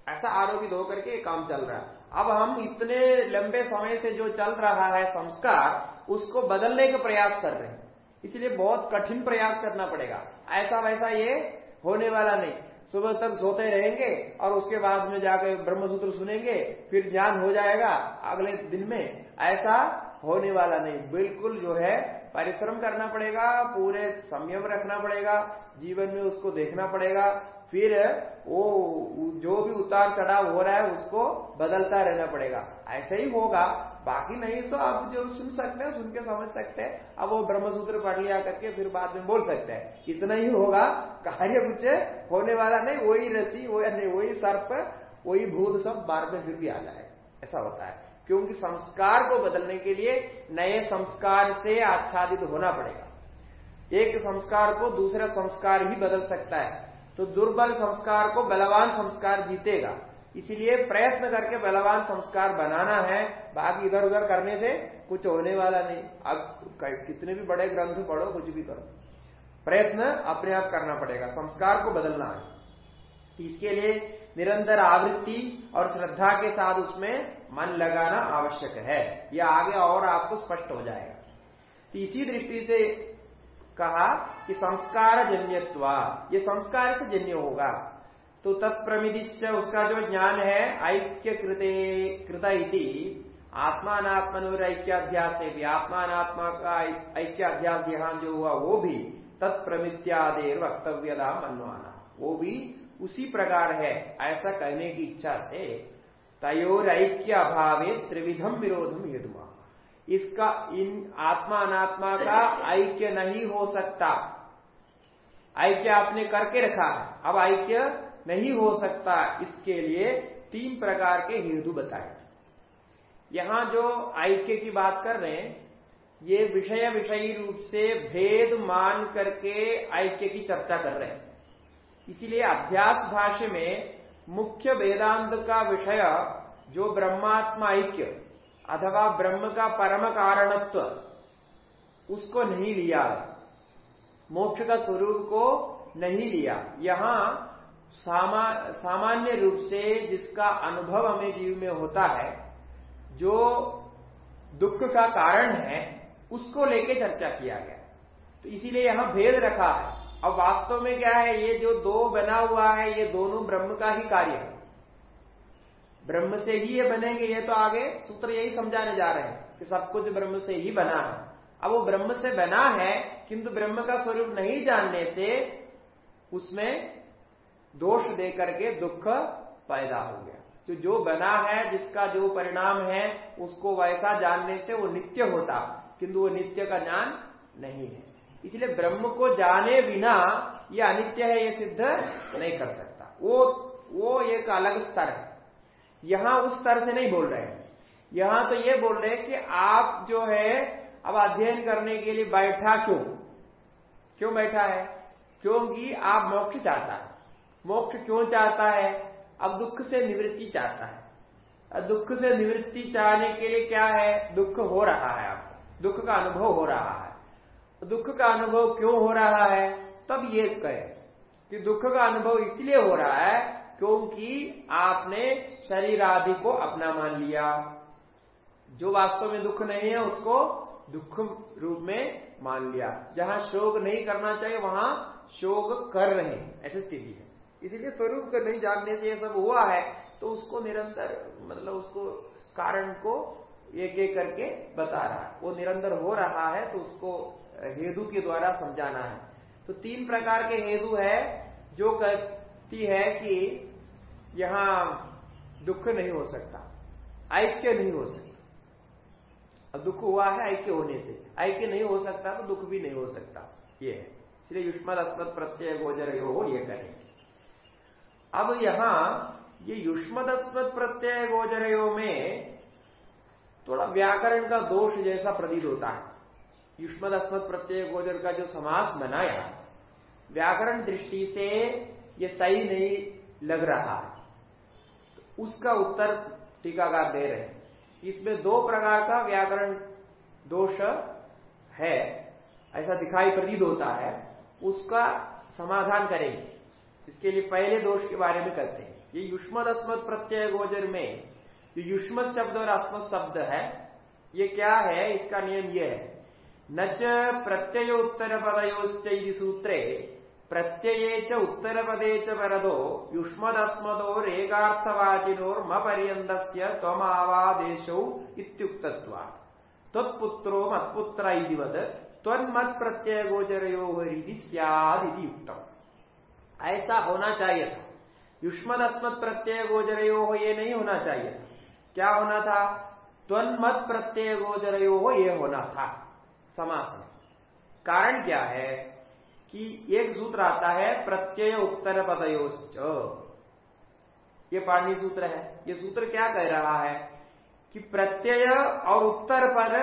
ऐसा आरोपित होकर के काम चल रहा है। अब हम इतने लंबे समय से जो चल रहा है संस्कार, उसको बदलने का प्रयास कर रहे हैं। इसलिए बहुत कठिन प्रयास करना पड़ेगा। ऐसा वैसा ये होने वाला नहीं। सुबह तक सोते रहेंगे और उसके बाद में जाकर ब्रह्मसूत्र सुनेंगे, फिर ज्ञान हो जाएगा अगले दिन में। ऐसा होने वाला नहीं। बिल्कुल जो है परिश्रम करना पड़ेगा, पूरे संयम रखना पड़ेगा, जीवन में उसको देखना पड़ेगा फिर वो जो भी उतार चढ़ाव हो रहा है, उसको बदलता रहना पड़ेगा। ऐसे ही होगा। बाकी नहीं तो आप जो सुन सकते हैं, सुन के समझ सकते हैं। अब वो ब्रह्मसूत्र पढ़ लिया करके फिर बाद में बोल सकते हैं। इतना ही होगा। कार्य कुछ होने वाला नहीं, वही रसी वही वही सर्प, वही भूत सब बार में फिर भी आ जाए। ऐसा होता है। क्योंकि संस्कार को बदलने के लिए नए संस्कार से आच्छादित होना पड़ेगा। एक संस्कार को दूसरा संस्कार ही बदल सकता है। तो दुर्बल संस्कार को बलवान संस्कार जीतेगा। इसलिए प्रयत्न करके बलवान संस्कार बनाना है। बाकी इधर उधर करने से कुछ होने वाला नहीं। अब कितने भी बड़े ग्रंथ पढ़ो, कुछ भी करो। प्रयत्न अपने आप करना पड़ेगा। संस्कार को बदलना है। तो इसके लिए निरंतर आवृत्ति और श्रद्धा के साथ उसमें मन लगाना आवश्यक है। यह आगे और आपको स्पष्ट हो जाएगा। तो इसी दृष्टि से कहा कि संस्कार जन्यत्वा, ये संस्कार से जन्य होगा। तो तत्प्रमिदिश्च उसका जो ज्ञान है ऐक्य कृते इति आत्मात्मनोरैक्याध्यास से भी आत्मात्मा का ऐक्याध्यास ध्यान जो हुआ, वो भी तत्प्रमित्यादेर वक्तव्यता मनवाना वो भी उसी प्रकार है, ऐसा कहने की इच्छा से तयोर ऐक्य अभावे त्रिविधम विरोधम हेतुमा इसका इन आत्मा अनात्मा का ऐक्य नहीं हो सकता। ऐक्य आपने करके रखा अब ऐक्य नहीं हो सकता। इसके लिए तीन प्रकार के हेतु बताए। यहाँ जो ऐक्य की बात कर रहे हैं, ये विषय विषयी रूप से भेद मान करके ऐक्य की चर्चा कर रहे हैं। इसीलिए अध्यास भाष्य में मुख्य वेदांत का विषय जो ब्रह्मात्मा ऐक्य अथवा ब्रह्म का परम कारणत्व उसको नहीं लिया। मोक्ष का स्वरूप को नहीं लिया। यहाँ सामा, सामान्य रूप से जिसका अनुभव हमें जीव में होता है जो दुख का कारण है उसको लेके चर्चा किया गया। तो इसीलिए यहाँ भेद रखा है। अब वास्तव में क्या है ये जो दो बना हुआ है ये दोनों ब्रह्म का ही कार्य है। ब्रह्म से ही ये बनेंगे, ये तो आगे सूत्र यही समझाने जा रहे हैं कि सब कुछ ब्रह्म से ही बना है। अब वो ब्रह्म से बना है, किंतु ब्रह्म का स्वरूप नहीं जानने से उसमें दोष दे करके दुख पैदा हो गया। तो जो बना है, जिसका जो परिणाम है, उसको वैसा जानने से वो नित्य होता, किंतु वो नित्य का ज्ञान नहीं है। इसलिए ब्रह्म को जाने बिना ये अनित्य है, ये सिद्ध नहीं कर सकता। वो वो एक अलग स्तर है। यहाँ उस तरह से नहीं बोल रहे हैं। यहाँ तो ये बोल रहे हैं कि आप जो है, अब अध्ययन करने के लिए बैठा क्यों? क्यों बैठा है? क्योंकि आप मोक्ष चाहता है। मोक्ष क्यों चाहता है? अब दुख से निवृत्ति चाहता है। दुख से निवृत्ति चाहने के लिए क्या है? दुख हो रहा है आपको। दुख का अनुभव हो रहा है। दुख का अनुभव क्यों हो रहा है? तब ये कहे कि दुख का अनुभव इसलिए हो रहा है क्योंकि आपने शरीर आदि को अपना मान लिया। जो वास्तव में दुख नहीं है, उसको दुख रूप में मान लिया। जहाँ शोक नहीं करना चाहिए, वहाँ शोक कर रहे हैं। ऐसी स्थिति है। इसीलिए स्वरूप को नहीं जानने से ये सब हुआ है तो उसको निरंतर मतलब उसको कारण को एक एक करके बता रहा है। वो निरंतर हो रहा है तो उसको हेतु के द्वारा समझाना है। तो तीन प्रकार के हेतु है, जो कहती है कि यहाँ दुख नहीं हो सकता, ऐक्य नहीं हो सकता। अब दुख हुआ है, ऐक्य होने से। ऐक्य नहीं हो सकता तो दुख भी नहीं हो सकता। ये है। इसलिए युष्मद अस्मद प्रत्यय गोचर हो ये कहेंगे अब यहाँ ये युष्मद अस्मद प्रत्यय गोचरयो में थोड़ा व्याकरण का दोष जैसा प्रतीत होता है। युष्मद अस्मद प्रत्यय गोचर का जो समास बनाया, व्याकरण दृष्टि से ये सही नहीं लग रहा है। उसका उत्तर टीकाकार दे रहे हैं। इसमें दो प्रकार का व्याकरण दोष है, ऐसा दिखाई प्रतीत होता है, उसका समाधान करेंगे। इसके लिए पहले दोष के बारे में करते हैं। ये युष्मद अस्मद प्रत्यय गोचर में जो युष्मत शब्द और अस्मद शब्द है, ये क्या है, इसका नियम ये है। न च प्रत्यय उत्तर पदयोश्चि सूत्रे प्रत्यये च उत्तरपदे च वरदो युष्मदस्मदोरेगार्थवाचिनोर् म पर्यन्तस्य त्वमावादेशौ इत्युक्तत्वात्। त्वत्पुत्रो मत्पुत्र इतिवत् त्वन्मत्प्रत्ययगोचरयोरिति स्यादिति युक्तम्। ऐसा होना चाहिए था। युष्मद अस्मद प्रत्यय गोचरयो हो ये नहीं होना चाहिए क्या होना था? त्वन्मत प्रत्यय गोचरयो हो ये होना था। समास। कारण क्या है? कि एक सूत्र आता है प्रत्यय उत्तर पदयोच ये पाणी सूत्र है। ये सूत्र क्या कह रहा है? कि प्रत्यय और उत्तर पद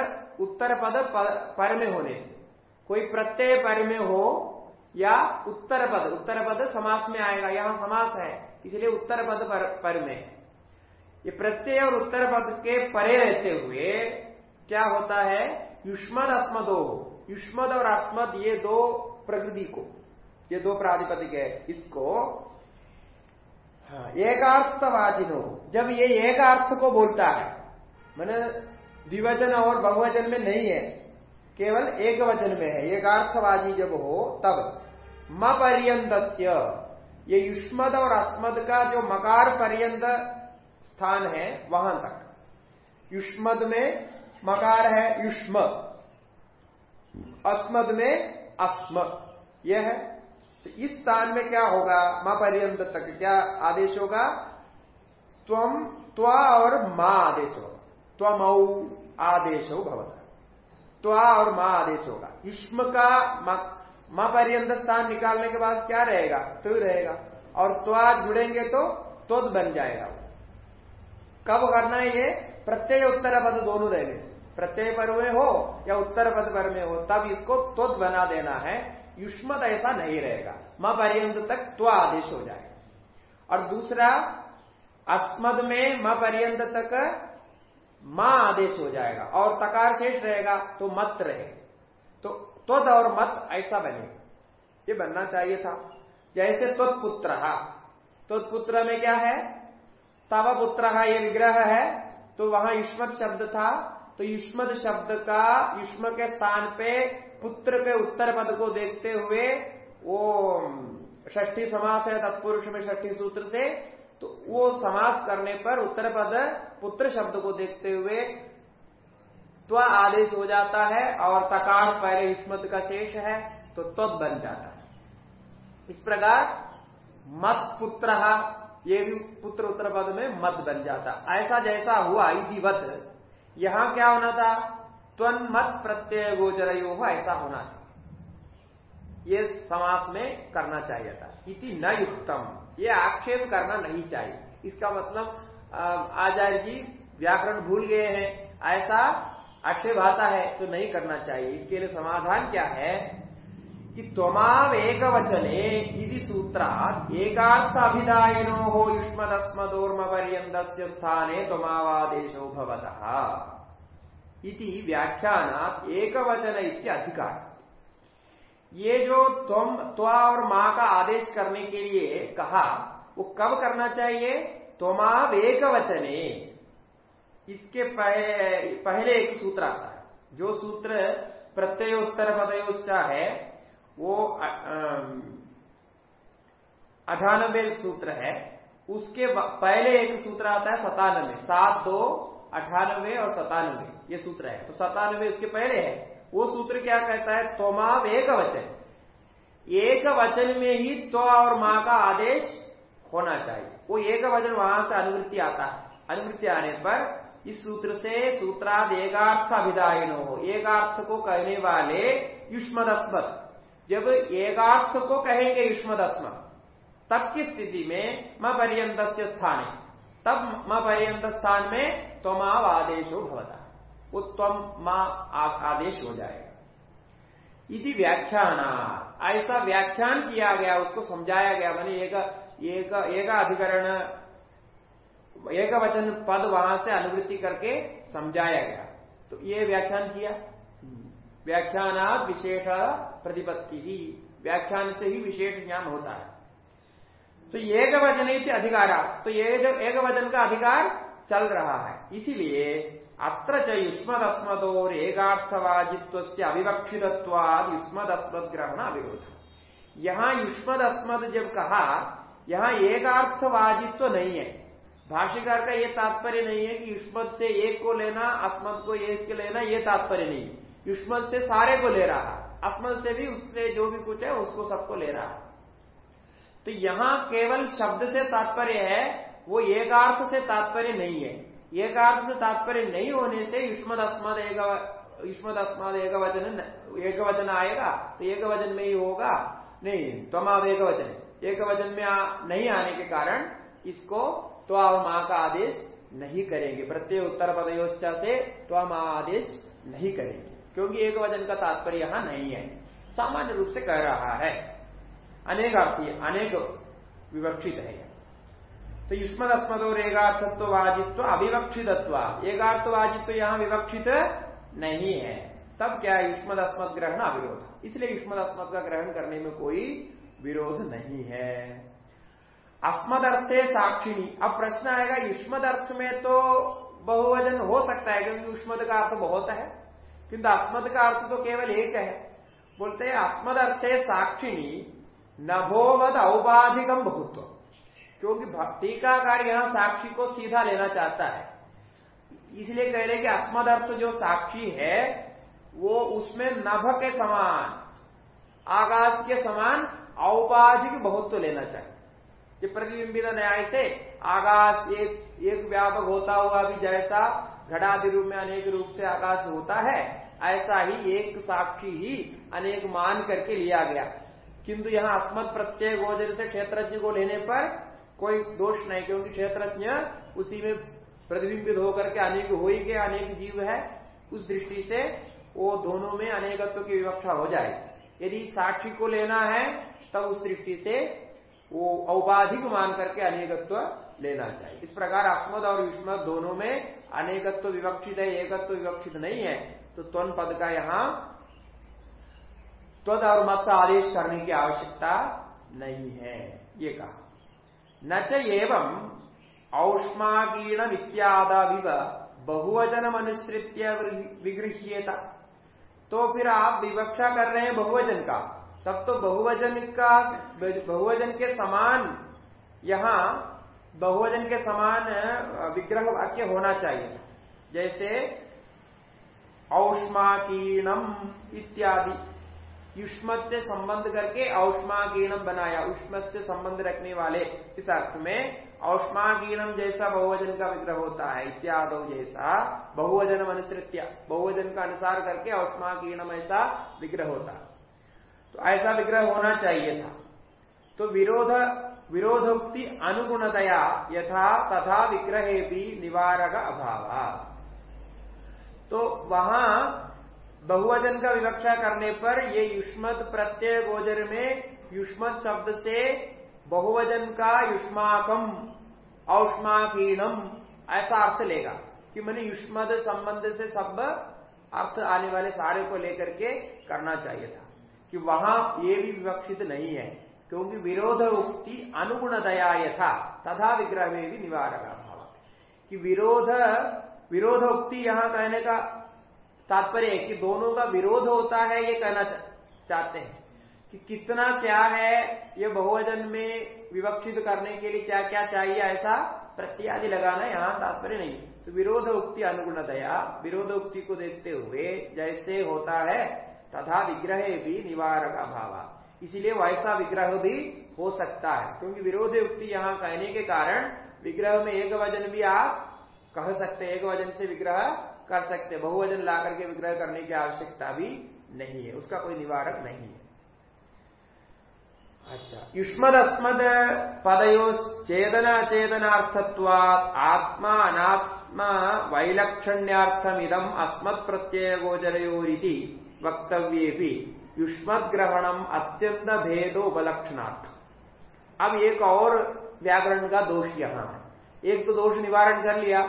उत्तर पद पर में होने से। कोई प्रत्यय पर में हो या उत्तर पद उत्तर पद समास में आएगा। यहाँ समास है इसलिए उत्तर पद पर, पर में। ये प्रत्यय और उत्तर पद के परे रहते हुए क्या होता है? युष्मद अस्मदो। युष्मद और अस्मद ये दो प्रकृति को ये दो प्राधिपतिक है इसको हाँ, एकार्थवाचिनो जब ये एकार्थ को बोलता है मैंने द्विवचन और बहुवचन में नहीं है केवल एक वचन में है एकार्थवादी जब हो तब म पर्यंत ये युष्मद और अस्मद का जो मकार पर्यंत स्थान है वहाँ तक युष्मद में मकार है युष्म अस्मद में अस्म। यह है। तो इस स्थान में क्या होगा? माँ पर्यंत तक क्या आदेश होगा? त्वम त्वा और माँ आदेश होगा। त्वमऊ आदेश हो भवता। त्वा और माँ आदेश होगा। इष्म का माँ पर्यंत स्थान निकालने के बाद क्या रहेगा? तो रहेगा। और त्वा जुड़ेंगे तो तोद बन जाएगा। कब करना है ये? प्रत्यय उत्तर पद दोनों रहने प्रत्यय पर में हो या उत्तर पद पर में हो, तब इसको त्वत बना देना है। युष्मत ऐसा नहीं रहेगा। माँ पर्यंत तक त्व आदेश हो जाएगा। और दूसरा, अस्मद में म पर्यंत तक माँ आदेश हो जाएगा। और तकार शेष रहेगा तो मत रहे तो त्वद और मत ऐसा बनेगा ये बनना चाहिए था। जैसे त्वत्पुत्र। त्वत्पुत्र में क्या है? तव पुत्र ये विग्रह है तो वहाँ युष्मत शब्द था। तो युष्मत शब्द का, युष्म के स्थान पे, पुत्र के उत्तर पद को देखते हुए, वो, षष्ठी समास है, तत्पुरुष में षष्ठी सूत्र से तो वो समास करने पर उत्तर पद, पुत्र शब्द को देखते हुए, त्व आदेश हो जाता है, और तकार पहले हिस्मत का शेष है तो त्व बन जाता है। इस प्रकार, मत पुत्र, ये भी पुत्र उत्तर पद में मत बन जाता। ऐसा जैसा हुआ इसी वत यहाँ क्या होना था? त्वन मत प्रत्यय गोचर हो ऐसा होना था। ये समास में करना चाहिए था। इति न युक्तम। ये आक्षेप करना नहीं चाहिए। इसका मतलब आचार्य जी व्याकरण भूल गए हैं। ऐसा आक्षेप आता है तो नहीं करना चाहिए। इसके लिए समाधान क्या है? कि त्वमाव एक वचने यदि सूत्रा एकार्थ अभिदायनो हो युष्मदस्मदोर्म पर्यंत स्थाने त्वमावादेशो भवतः। इति व्याख्यान एक वचन अधिकार। ये जो तुम त्वा और माँ का आदेश करने के लिए कहा, वो कब करना चाहिए? त्वमाव एक वचने इसके पहले एक सूत्र आता है। जो सूत्र प्रत्ययोत्तर पदयोच्चा है वो अठानबे सूत्र है। उसके पहले एक सूत्र आता है सतानबे। सात, दो, अठानबे और सतानबे। ये सूत्र है। तो सतानबे उसके पहले है। वो सूत्र क्या कहता है? तोमाव एक वचन एक वचन में ही तो और माँ का आदेश होना चाहिए। वो एक वचन वहाँ से अनुवृत्ति आता है। अनुवृत्ति आने पर इस सूत्र से सूत्राद एकार्थ अभिदायन हो। एकार्थ को कहने वाले युष्मदस्मत। जब एकार्थ को कहेंगे युष्मदस्मत तब की स्थिति में म पर्यंत स्थान तब म पर्यंत स्थान में त्वमाव आदेशो भवता वो तम माँ आदेश हो जाएगा। इति व्याख्यान ऐसा व्याख्यान किया गया उसको समझाया गया मैंने एक एक, एक अधिकरण एक वचन पद वहाँ से अनुवृत्ति करके समझाया गया। तो ये व्याख्यान किया। व्याख्यान विशेष प्रतिपत्ति ही व्याख्यान से ही विशेष ज्ञान होता है। तो एक वचन अधिकारा तो एक वचन का अधिकार चल रहा है। इसीलिए अत्र युष्मदस्मदोर एकार्थवाजित्व से अविवक्षितत्वाद युष्मदस्मद ग्रहण अविरोध यहाँ युष्मदस्मद जब कहा, यहाँ एकार्थवाजित्व नहीं है। भाष्यकार का यह तात्पर्य नहीं है कि युष्मद से एक को लेना, अस्मद को एक के लेना यह तात्पर्य नहीं है। युष्मद से सारे को ले रहा। अस्मद से भी उससे जो भी कुछ है उसको सबको ले रहा है। तो यहाँ केवल शब्द से तात्पर्य है वो एकार्थ से तात्पर्य नहीं है। एकार्थ से तात्पर्य नहीं होने से युष्मद अस्मद युष्मद अस्मद एक वचन एक वचन आएगा तो एक वचन में ही होगा। नहीं त्वमाव एक वचन एक वचन में आ, नहीं आने के कारण इसको तो माँ का आदेश नहीं करेंगे। प्रत्यय उत्तर पदयोच्चा से तो आदेश नहीं करेंगे। क्योंकि एक वचन का तात्पर्य यहाँ नहीं है। सामान्य रूप से कह रहा है। अनेक अर्थी, अनेक विवक्षित है। तो युष्मद अस्मद और एकार्थत्व वाजित्व एकार्थवाजित्व यहाँ विवक्षित नहीं है। तब क्या युष्मद अस्मद ग्रहण अविरोध। इसलिए युष्मद अस्मद का ग्रहण करने में कोई विरोध नहीं है। अस्मद अर्थे साक्षिणी। अब प्रश्न आएगा युष्मद अर्थ में तो बहुवजन हो सकता है, क्योंकि युष्मद का अर्थ बहुत है। किंतु अस्मद का अर्थ तो केवल एक है। बोलते हैं अस्मद अर्थे साक्षिणी नभोवद औपाधिकम बहुत्व क्योंकि टीकाकार यहाँ साक्षी को सीधा लेना चाहता है। इसलिए कह रहे कि अस्मद अर्थ जो साक्षी है, वो उसमें नभ के समान आकाश के समान औपाधिक बहुत्व लेना चाहिए। ये प्रतिबिंबित न्याय से आकाश एक एक व्यापक होता हुआ भी जैसा घटादि रूप में अनेक रूप से आकाश होता है, ऐसा ही एक साक्षी ही अनेक मान करके लिया गया। किंतु यहाँ अस्मत् प्रत्यय गोचर से क्षेत्रज्ञ को लेने पर कोई दोष नहीं, क्योंकि क्षेत्रज्ञ उसी में प्रतिबिंबित होकर के अनेक हो ही गया अनेक जीव है। उस दृष्टि से वो दोनों में अनेकत्व की विवक्षा हो जाए। यदि साक्षी को लेना है, तब उस दृष्टि से वो औपाधिक मान करके अनेकत्व लेना चाहिए। इस प्रकार अस्मद और युष्मद दोनों में अनेकत्व विवक्षित है, एकत्व विवक्षित नहीं है तो त्वन पद का यहाँ त्वद और मत आदेश करने की आवश्यकता नहीं है, ये कहा। न एवं औष्मागीण इत्यादिव बहुवचन अनुसृत्य विगृह्यता। तो फिर आप विवक्षा कर रहे हैं बहुवचन का। तब तो बहुवचन का, बहुवचन के समान यहाँ बहुवचन के समान विग्रह वाक्य होना चाहिए। जैसे औष्माकीणम इत्यादि। युष्मत से संबंध करके औष्मागीणम बनाया उष्म से संबंध रखने वाले। इस अर्थ में औष्मागीणम जैसा बहुवजन का विग्रह होता है, इत्यादि जैसा बहुवजन अनुसृत्य बहुवजन का अनुसार करके औष्मागीणम ऐसा विग्रह होता। तो ऐसा विग्रह होना चाहिए था। तो विरोध विरोधोक्ति अनुगुणतया यथा तथा विग्रहे भी निवारक अभाव तो वहाँ बहुवचन का विवक्षा करने पर ये युष्मत प्रत्यय गोचर में युष्मत शब्द से बहुवचन का युष्माकम, औष्माकीणम, ऐसा अर्थ लेगा कि मैंने युष्मद संबंध से सब अर्थ आने वाले सारे को लेकर के करना चाहिए था। कि वहाँ ये भी विवक्षित नहीं है। क्योंकि विरोध उक्ति अनुगुण दया यथा तथा विग्रह में भी निवारक भाव कि विरोध, विरोधोक्ति यहाँ कहने का तात्पर्य है कि दोनों का विरोध होता है, ये कहना चाहते हैं। कि कितना क्या है, ये बहुवजन में विवक्षित करने के लिए क्या क्या चाहिए, ऐसा प्रत्यादि लगाना यहाँ तात्पर्य नहीं तो विरोध उक्ति अनुगुण दया विरोध उक्ति को देखते हुए जैसे होता है, तथा विग्रह भी निवारक अभाव इसलिए वैसा विग्रह भी हो सकता है। क्योंकि विरोध उक्ति यहाँ कहने के कारण विग्रह में एक वज़न भी आप कह सकते, एक वज़न से विग्रह कर सकते। बहुवजन ला करके विग्रह करने की आवश्यकता भी नहीं है। उसका कोई निवारक नहीं है। अच्छा युष्मद अस्मद पदयो चेतना चेतनार्थत्वा आत्मा अनात्मा वैलक्षण्यार्थम इदम अस्मत् प्रत्यय गोचरयोरिति वक्तव्ये युष्मद ग्रहणम अत्यंत भेदो उपलक्षणार्थ अब एक और व्याकरण का दोष यहाँ है। एक तो दोष निवारण कर लिया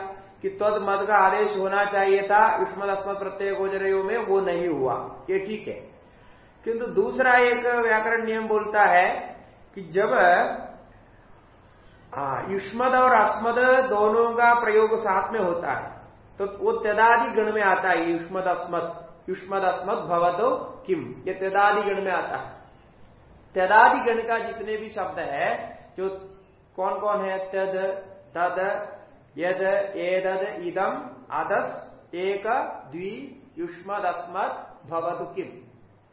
कि तद मद का आदेश होना चाहिए था, युष्मद अस्मद प्रत्यय गोचरयो में वो नहीं हुआ। ये ठीक है। किंतु दूसरा एक व्याकरण नियम बोलता है कि जब युष्मद और अस्मद दोनों का प्रयोग साथ में होता है तो वो त्यदादि गण में आता है, युष्मद अस्मद। युष्मद अस्मद भवदो किम? ये त्यदादि गण में आता है। त्यदादि गण का जितने भी शब्द है, जो कौन कौन है? तद तद, यद, एदद, इदम अदस एक, द्वि युष्मद अस्मद भवदु किम?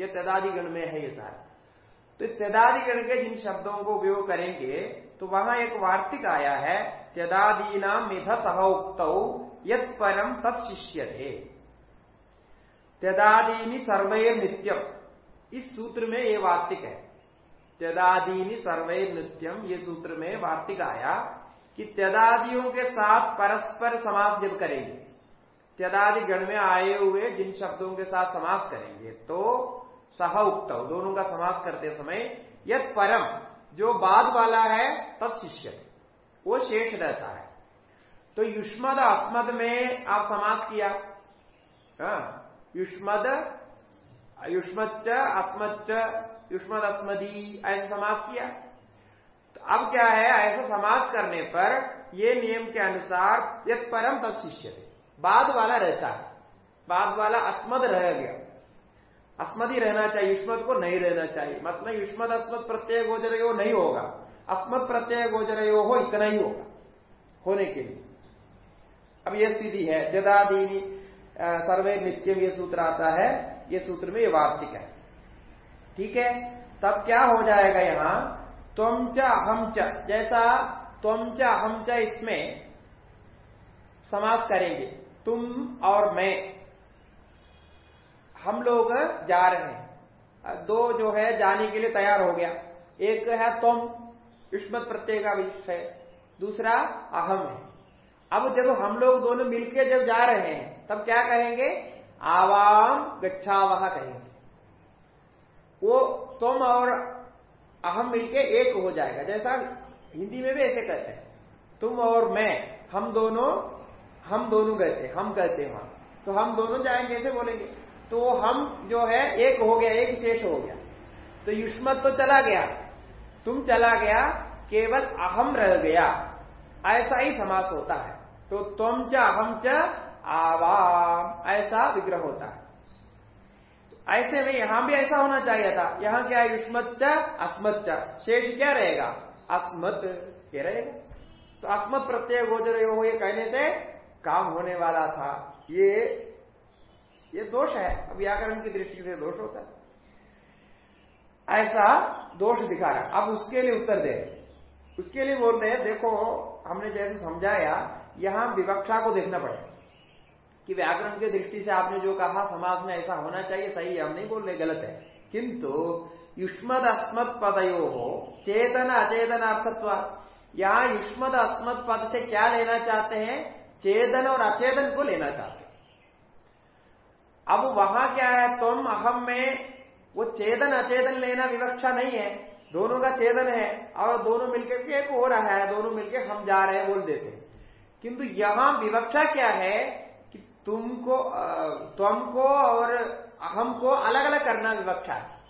ये तदादि गण में है ये सारे। तो त्यदादिगण के जिन शब्दों को उपयोग करेंगे तो वहाँ एक वार्तिक आया है त्यदादीना मिथ सहोक्त यद परम तत्शिष्य थे त्यदादीनी सर्वैर नित्यम। इस सूत्र में ये वार्तिक है। त्यदादीनी सर्वैर नित्यम ये सूत्र में वार्तिक आया कि त्यदादियों के साथ परस्पर समास जब करेंगे त्यदादि गण में आए हुए जिन शब्दों के साथ समास करेंगे तो सह उक्त दोनों का समास करते समय यद परम जो बाद वाला है तब शिष्य वो शेष रहता है। तो युष्मद अस्मद में आप समास किया। हाँ, युष्मद युष्मच्च अस्मच्च युष्मद अस्मदी ऐसा समास किया। तो अब क्या है, ऐसा समास करने पर ये नियम के अनुसार यद परम तब शिष्य बाद वाला रहता है। बाद वाला अस्मद रह गया। अस्मद ही रहना चाहिए युष्मत को नहीं रहना चाहिए। मतलब युष्मत अस्मद प्रत्यय गोचर यो नहीं होगा। अस्मद प्रत्यय गोचर हो, इतना ही होगा, होने के लिए। अब यह स्थिति है जदादीनी सर्वे नित्यम ये सूत्र आता है, ये सूत्र में ये वार्तिक है। ठीक है? तब क्या हो जाएगा यहाँ? तुम च हम च। जैसा तुम च हम च इसमें समाप्त करेंगे। तुम और मैं। हम लोग जा रहे हैं। दो जो है जाने के लिए तैयार हो गया। एक है तुम युष्मत प्रत्यय का विषय दूसरा अहम है। अब जब हम लोग दोनों मिलकर जब जा रहे हैं तब क्या कहेंगे? आवाम गच्छावह कहेंगे। वो तुम और अहम मिलके एक हो जाएगा। जैसा हिंदी में भी ऐसे कहते हैं, तुम और मैं, हम दोनों हम दोनों गए थे, हम कहते वहाँ। तो हम दोनों जाएँगे ऐसे बोलेंगे। तो हम जो है, एक हो गया, एक शेष हो गया। तो युष्मत तो चला गया। तुम चला गया, केवल अहम रह गया। ऐसा ही समास होता है। तो तुम च, अहम च आवाम, ऐसा विग्रह होता है। ऐसे में यहाँ भी ऐसा होना चाहिए था। यहाँ क्या है? युष्मत अस्मत शेष क्या रहेगा? अस्मत क्या रहेगा। तो अस्मत प्रत्यय गोचर हो, ये कहने से काम होने वाला था। ये ये दोष है। व्याकरण की दृष्टि से दोष होता है। ऐसा दोष दिखा रहा अब उसके लिए उत्तर दे। उसके लिए बोलते हैं, देखो, हमने जैसे समझाया, यहाँ विवक्षा को देखना पड़ेगा। कि व्याकरण की दृष्टि से आपने जो कहा, समाज में ऐसा होना चाहिए, सही है, हम नहीं बोल रहे, गलत है। किंतु युष्मद अस्मद पदयो हो, चेतन अचेतन अर्थत्व यहाँ युष्मद अस्मद पद से क्या लेना चाहते हैं? चेतन और अचेतन को लेना चाहते अब वहाँ क्या है, तुम अहम में वो चेतन अचेतन लेना विवक्षा नहीं है। दोनों का चेतन है, और दोनों मिलकर एक हो रहा है, दोनों मिलकर हम जा रहे हैं, बोल देते हैं। किंतु यहाँ विवक्षा क्या है? तुमको तुमको और अहम को अलग अलग करना विवक्षा है।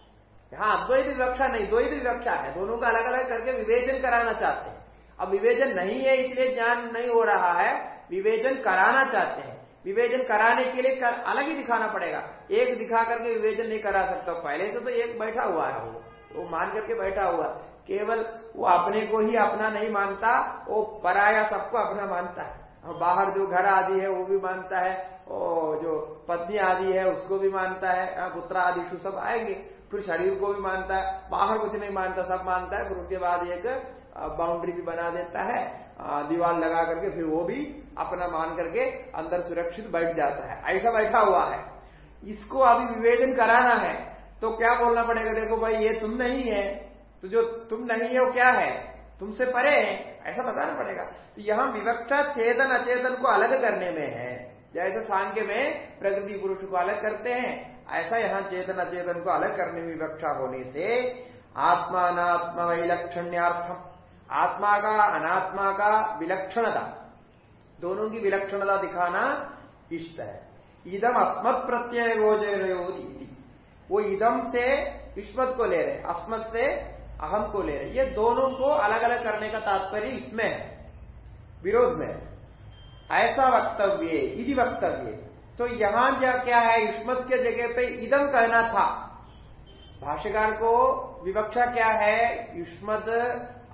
यहाँ अद्वैत विवक्षा नहीं द्वैत विवक्षा है। दोनों का अलग अलग करके विवेचन कराना चाहते हैं। अब विवेचन नहीं है इसलिए ज्ञान नहीं हो रहा है। विवेचन कराना चाहते हैं। विवेचन कराने के लिए कर, अलग ही दिखाना पड़ेगा। एक दिखा करके विवेचन नहीं करा सकता पहले से तो एक बैठा हुआ है वो। वो मान करके बैठा हुआ। केवल वो अपने को ही अपना नहीं मानता वो पराया सबको अपना मानता है। बाहर जो घर आदि है, वो भी मानता है, और जो पत्नी आदि है, उसको भी मानता है पुत्र आदि सब आएँगे। फिर शरीर को भी मानता है, बाहर कुछ नहीं मानता, सब मानता है, फिर उसके बाद एक बाउंड्री भी बना देता है दीवार लगा करके, फिर वो भी अपना मान करके अंदर सुरक्षित बैठ जाता है। ऐसा बैठा हुआ है। इसको अभी विवेचन कराना है तो क्या बोलना पड़ेगा? देखो भाई, ये तुम नहीं है तो जो तुम नहीं है, वो क्या है? तुमसे परे ऐसा बताना पड़ेगा। तो यहाँ विवक्षा चेतन अचेतन को अलग करने में है। जैसे सांख्य में प्रकृति पुरुष को अलग करते हैं, ऐसा यहाँ चेतन अचेतन को अलग करने में विवक्षा होने से आत्मा अनात्मा वैलक्षण्यार्थम, आत्मा का अनात्मा का विलक्षणता, दोनों की विलक्षणता दिखाना इष्ट है। इदम अस्मत् प्रत्यय वो इदम से विस्मत को ले रहे अस्मत से अहम को ले रहे ये दोनों को अलग अलग करने का तात्पर्य इसमें है। विरोध में। ऐसा वक्तव्य इधि वक्तव्य तो यहाँ क्या है, युष्मत के जगह पे इदम कहना था। भाष्यकार को विवक्षा क्या है? युष्मत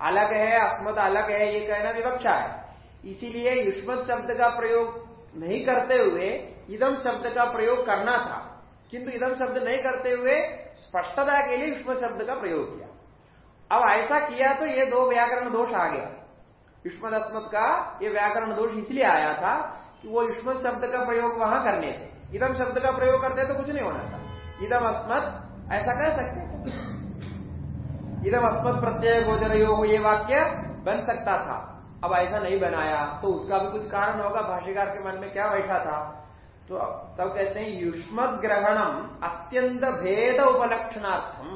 अलग है, अस्मद अलग है, ये कहना विवक्षा है। इसीलिए युष्मत शब्द का प्रयोग नहीं करते हुए इदम शब्द का प्रयोग करना था। किंतु इदम शब्द नहीं करते हुए स्पष्टता के लिए युष्म शब्द का प्रयोग किया। अब ऐसा किया तो ये दो व्याकरण दोष आ गया। युष्म अस्मत का ये व्याकरण दोष इसलिए आया था कि वो युष्म शब्द का प्रयोग वहाँ करने थे। इदम शब्द का प्रयोग करते तो कुछ नहीं होना था। इदम अस्मत ऐसा कह सकते इदम अस्मत प्रत्यय गोचर योग ये वाक्य बन सकता था। अब ऐसा नहीं बनाया तो उसका भी कुछ कारण होगा। भाष्यकार के मन में क्या बैठा था? तो तब कहते हैं युष्मत ग्रहणम अत्यंत भेद उपलक्षणार्थम।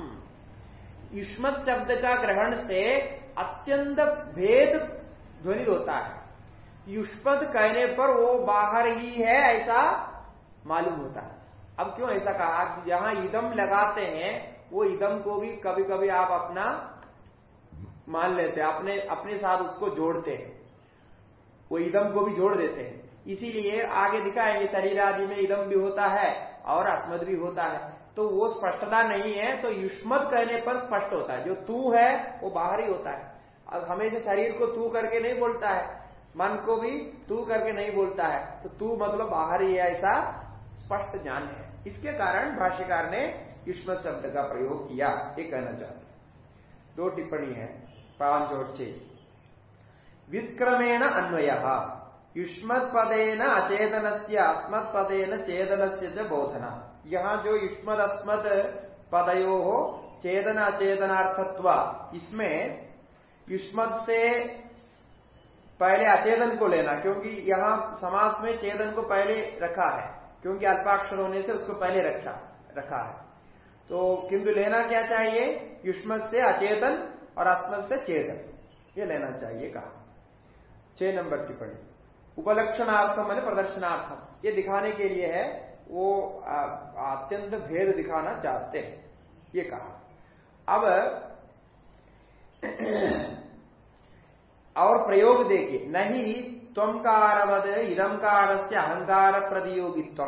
युष्मत शब्द का ग्रहण से अत्यंत भेद ध्वनित होता है। युष्मत कहने पर वो बाहर ही है, ऐसा मालूम होता है। अब क्यों ऐसा कहा? जहाँ इदम लगाते हैं, वो इदम को भी कभी कभी आप अपना मान लेते हैं, अपने अपने साथ उसको जोड़ते हैं। वो इदम को भी जोड़ देते हैं। इसीलिए आगे दिखाएँगे, शरीर आदि में इदम भी होता है और अस्मद भी होता है। तो वो स्पष्टता नहीं है तो युष्मत कहने पर स्पष्ट होता है। जो तू है, वो बाहर ही होता है। अब हमेशा शरीर को तू करके नहीं बोलता है, मन को भी तू करके नहीं बोलता है तो तू मतलब बाहर ही है, ऐसा स्पष्ट ज्ञान है। इसके कारण भाष्यकार ने युष्म शब्द का प्रयोग किया, ये कहना चाहते दो टिप्पणी है, पाँच और छह। विक्रमेण अन्वय युष्मत पदेन अचेतन से अस्मत् पदेन चेतन से बोधना। यहाँ जो युष्मद अस्मद पदयो हो चेतन अचेतनार्थत्व इसमें युष्मत से पहले अचेतन को लेना, क्योंकि यहाँ समास में चेतन को पहले रखा है, क्योंकि अल्पाक्षर होने से उसको पहले रखा रखा है। तो किंतु लेना क्या चाहिए? युष्मत से अचेतन और अस्मत से चेतन, ये लेना चाहिए कहा। छह नंबर टिप्पणी। उपलक्षणार्थम, मैंने प्रदर्शनार्थम, ये दिखाने के लिए है वो अत्यंत भेद दिखाना चाहते हैं। ये कहा। अब, और प्रयोग देखिए। नहीं तम कारवद इदमकार से अहंकार प्रतियोगित्व।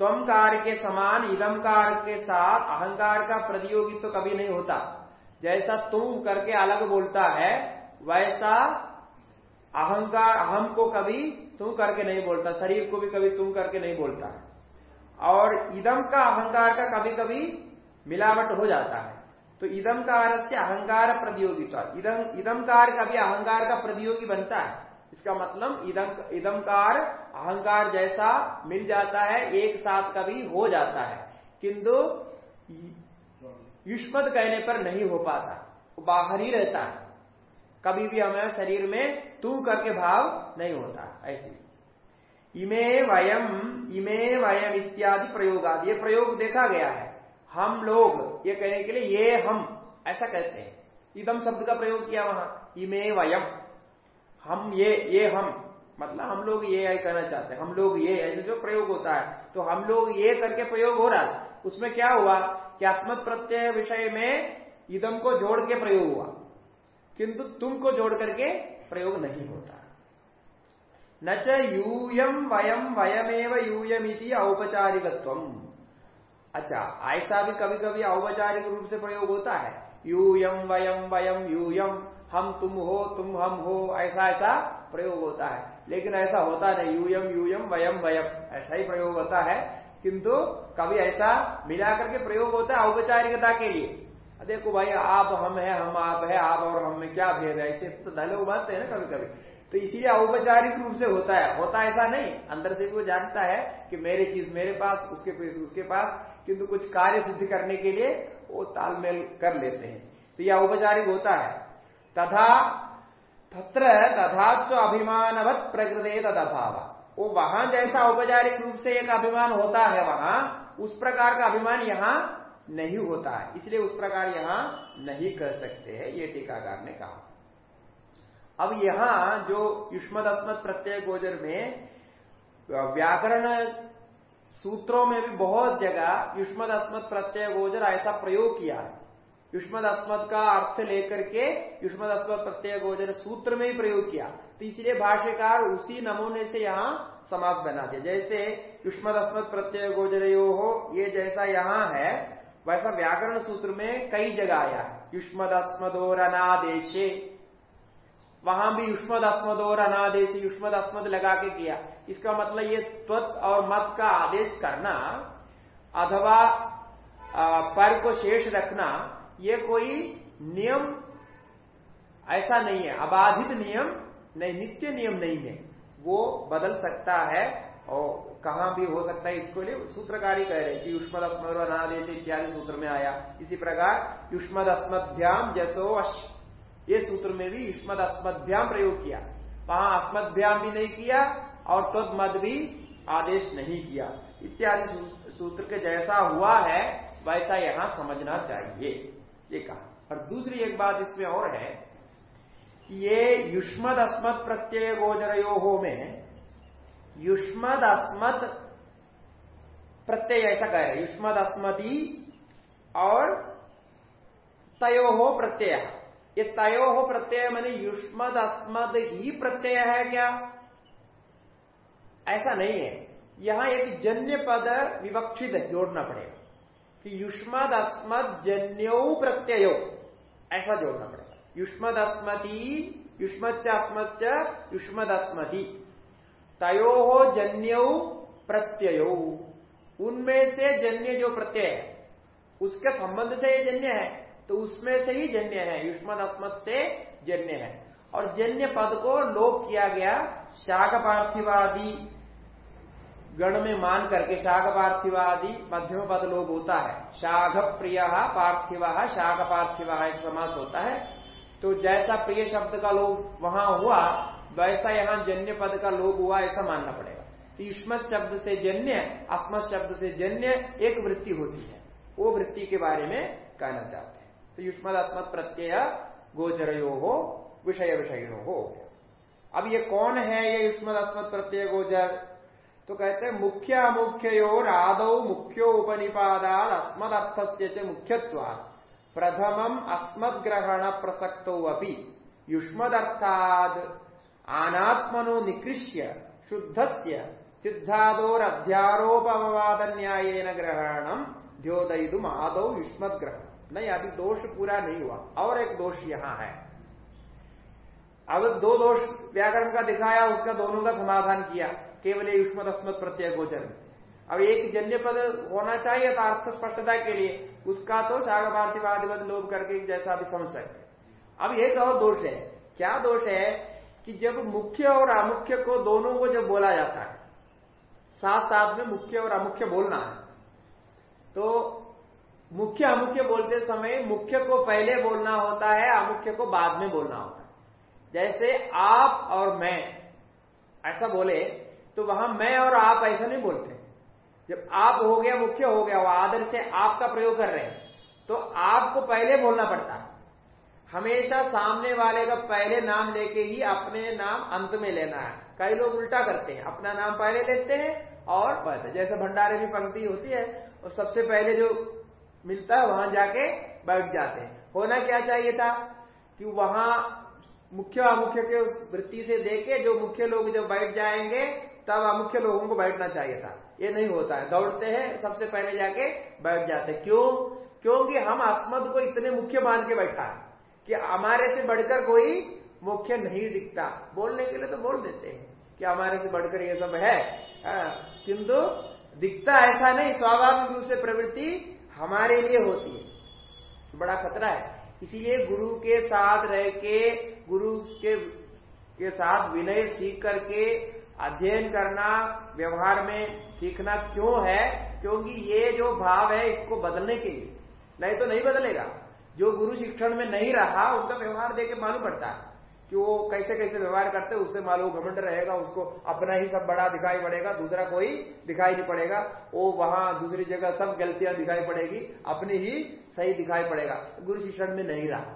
तम कार के समान इदमकार के साथ अहंकार का प्रतियोगित्व कभी नहीं होता। जैसा तुम करके अलग बोलता है, वैसा अहंकार अहम को कभी तुम करके नहीं बोलता। शरीर को भी कभी तुम करके नहीं बोलता है। और इदम का अहंकार का कभी कभी मिलावट हो जाता है। तो इदम कार से अहंकार प्रतियोगिता इदम इदमकार कभी अहंकार का प्रतियोगी बनता है। इसका मतलब इदम इदमकार अहंकार जैसा मिल जाता है, एक साथ कभी हो जाता है। किंतु युष्मत कहने पर नहीं हो पाता। वो बाहर ही रहता है। कभी भी हमें शरीर में तू करके भाव नहीं होता, ऐसे इमे वयम इमे वयम इत्यादि प्रयोग आदि ये प्रयोग देखा गया है। हम लोग, ये कहने के लिए ये हम, ऐसा कहते हैं। इदम शब्द का प्रयोग किया वहाँ, इमे वयम। हम ये ये हम मतलब हम लोग ये कहना चाहते हैं। हम लोग ये ऐसे जो प्रयोग होता है। तो हम लोग ये करके प्रयोग हो रहा है। उसमें क्या हुआ? कि अस्मत् प्रत्यय विषय में इदम को जोड़ के प्रयोग हुआ। किंतु तुम को जोड़ करके प्रयोग नहीं होता। न च यूयम वयम वयमेव यूयमिति औपचारिकत्व अच्छा ऐसा भी कभी कभी औपचारिक रूप से प्रयोग होता है। यूयम वयम वयम यूयम हम तुम हो, तुम हम हो, ऐसा ऐसा प्रयोग होता है। लेकिन ऐसा होता नहीं यूयम यूयम वयम वयम ऐसा ही प्रयोग होता है। किंतु कभी ऐसा मिला करके प्रयोग होता है औपचारिकता के लिए। देखो भाई, आप हम है, हम आप है, आप और हम में क्या भेद है? ऐसे तो डायलॉग बात है ना कभी कभी तो इसीलिए औपचारिक रूप से होता है। होता ऐसा नहीं। अंदर से भी वो जानता है कि मेरे चीज़ मेरे पास, उसके पास उसके पास, किंतु कुछ कार्य सिद्ध करने के लिए वो तालमेल कर लेते हैं। तो यह औपचारिक होता है। तथा तत्र तथा तो अभिमानवत प्रकृति तदभाव। वो वहाँ जैसा औपचारिक रूप से एक अभिमान होता है वहाँ, उस प्रकार का अभिमान यहाँ नहीं होता है। इसलिए उस प्रकार यहाँ नहीं कर सकते हैं, ये टीकाकार ने कहा। अब यहाँ जो युष्मद अस्मद प्रत्यय गोचर में व्याकरण सूत्रों में भी बहुत जगह युष्मद अस्मद प्रत्यय गोचर ऐसा प्रयोग किया है। अस्मद का अर्थ लेकर के युष्मद अस्मद प्रत्यय गोचर सूत्र में ही प्रयोग किया। तो इसलिए भाष्यकार उसी नमूने से यहाँ समाज बना दिया। जैसे युष्मद अस्मद प्रत्यय गोचर हो, ये जैसा यहाँ है, वैसा व्याकरण सूत्र में कई जगह आया है। युष्मद वहाँ भी युष्मद अस्मद और अनादेश युष्मद अस्मद लगा के किया। इसका मतलब ये त्वत और मत का आदेश करना अथवा पर को शेष रखना, ये कोई नियम ऐसा नहीं है। अबाधित नियम नहीं, नित्य नियम नहीं है। वो बदल सकता है और कहा भी हो सकता है, इसको लिए सूत्रकारी कह रहे हैं कि युष्मद अस्मद और अनादेश इत्यादि सूत्र में आया। इसी प्रकार युष्मद अस्मद्भ्याम जसो अश ये सूत्र में भी युष्मद अस्मद्भ्याम प्रयोग किया। वहाँ अस्मद्भ्याम भी नहीं किया और तद मद भी आदेश नहीं किया। इत्यादि सूत्र के जैसा हुआ है, वैसा यहाँ समझना चाहिए। ये कहा। और दूसरी एक बात इसमें और है ये युष्मद अस्मद प्रत्यय गोचरयो हो में युष्मद अस्मद प्रत्यय ऐसा कह रहे युष्मद अस्मदी और तयो हो प्रत्यय। ये तयो हो प्रत्यय मैंने युष्मद, अस्मद ही प्रत्यय है क्या? ऐसा नहीं है। यहाँ एक जन्य पद विवक्षित जोड़ना पड़ेगा। कि युष्मद, अस्मद, जन्यो प्रत्ययो, ऐसा जोड़ना पड़ेगा। युष्मद अस्मति युष्मच युष्मद अस्मति तयो हो जन्य प्रत्ययो। उनमें से जन्य जो प्रत्यय है, उसके संबंध से ये जन्य है। तो उसमें से ही जन्य है, युष्मद अस्मत से जन्य है। और जन्य पद को लोप किया गया शाक पार्थिवादी गण में मान करके शाक पार्थिवादी मध्यम पद लोग होता है। शाघ प्रिय पार्थिव शाक पार्थिव एक समास होता है। तो जैसा प्रिय शब्द का लोग वहाँ हुआ, वैसा यहाँ जन्य पद का लोग हुआ, ऐसा मानना पड़ेगा। युष्मत शब्द से जन्य अस्मत शब्द से जन्य एक वृत्ति होती है। वो वृत्ति के बारे में कहना चाहते हैं। तो युष्मत अस्मत प्रत्यय गोचरयो हो विषय विषय हो अब ये कौन है ये युष्मत प्रत्यय गोचर? तो कहते हैं, मुख्य अमुख्योर आदौ मुख्यो उपनिपादाद अस्मदर्थ से मुख्यत्वाद प्रथमम अस्मद्ग्रहण प्रसक्तो अपि युष्मदर्थाद आनात्मनो निकृष्य, शुद्धस्य सिद्धादोर अध्यारोपवाद न्यायन ग्रहणम द्योदयुम आदौ युष्मद ग्रहण नहीं, अभी दोष पूरा नहीं हुआ। और एक दोष यहाँ है। अब दो दोष व्याकरण का दिखाया, उसका दोनों का समाधान किया। केवल युष्मद अस्मद प्रत्यय गोचर अब एक जन्य पद होना चाहिए था, अर्थ स्पष्टता के लिए। उसका तो शाग पार्थिवादिवत लोभ करके जैसा अभी समझ सकते अब एक और दोष है। क्या दोष है कि जब मुख्य और अमुख्य को दोनों को जब बोला जाता है साथ साथ में मुख्य और अमुख्य बोलना है तो मुख्य अमुख्य बोलते समय मुख्य को पहले बोलना होता है, अमुख्य को बाद में बोलना होता है। जैसे आप और मैं, ऐसा बोले तो वहाँ मैं और आप ऐसा नहीं बोलते। जब आप हो गया, मुख्य हो गया, वो आदर से आपका प्रयोग कर रहे हैं तो आपको पहले बोलना पड़ता है। हमेशा सामने वाले का पहले नाम लेके ही अपने नाम अंत में लेना है। कई लोग उल्टा करते हैं, अपना नाम पहले लेते हैं और बस जैसे भंडारे में पंक्ति होती है, और सबसे पहले जो मिलता है वहाँ जाके बैठ जाते हैं। होना क्या चाहिए था? कि वहाँ मुख्य अमुख्य के वृत्ति से देखे जो मुख्य लोग जब बैठ जाएँगे तब अमुख्य लोगों को बैठना चाहिए था। ये नहीं होता है। दौड़ते हैं सबसे पहले जाके बैठ जाते क्यों? क्योंकि हम अस्मद को इतने मुख्य मान के बैठा है कि हमारे से बढ़कर कोई मुख्य नहीं दिखता। बोलने के लिए तो बोल देते हैं कि हमारे से बढ़कर ये सब है। हाँ, किंतु दिखता ऐसा नहीं। स्वाभाविक रूप से प्रवृत्ति हमारे लिए होती है। बड़ा खतरा है। इसीलिए गुरु के साथ रह के, गुरु के के साथ विनय सीख करके, अध्ययन करना, व्यवहार में सीखना क्यों है? क्योंकि ये जो भाव है, इसको बदलने के लिए। नहीं तो नहीं बदलेगा। जो गुरु शिक्षण में नहीं रहा उनका व्यवहार देके मालूम पड़ता है। कि वो कैसे कैसे व्यवहार करते उससे मालूम, घमंड रहेगा, उसको अपना ही सब बड़ा दिखाई पड़ेगा, दूसरा कोई दिखाई नहीं पड़ेगा। वो वहाँ दूसरी जगह सब गलतियाँ दिखाई पड़ेगी, अपनी ही सही दिखाई पड़ेगा। गुरु शिक्षण में नहीं रहा।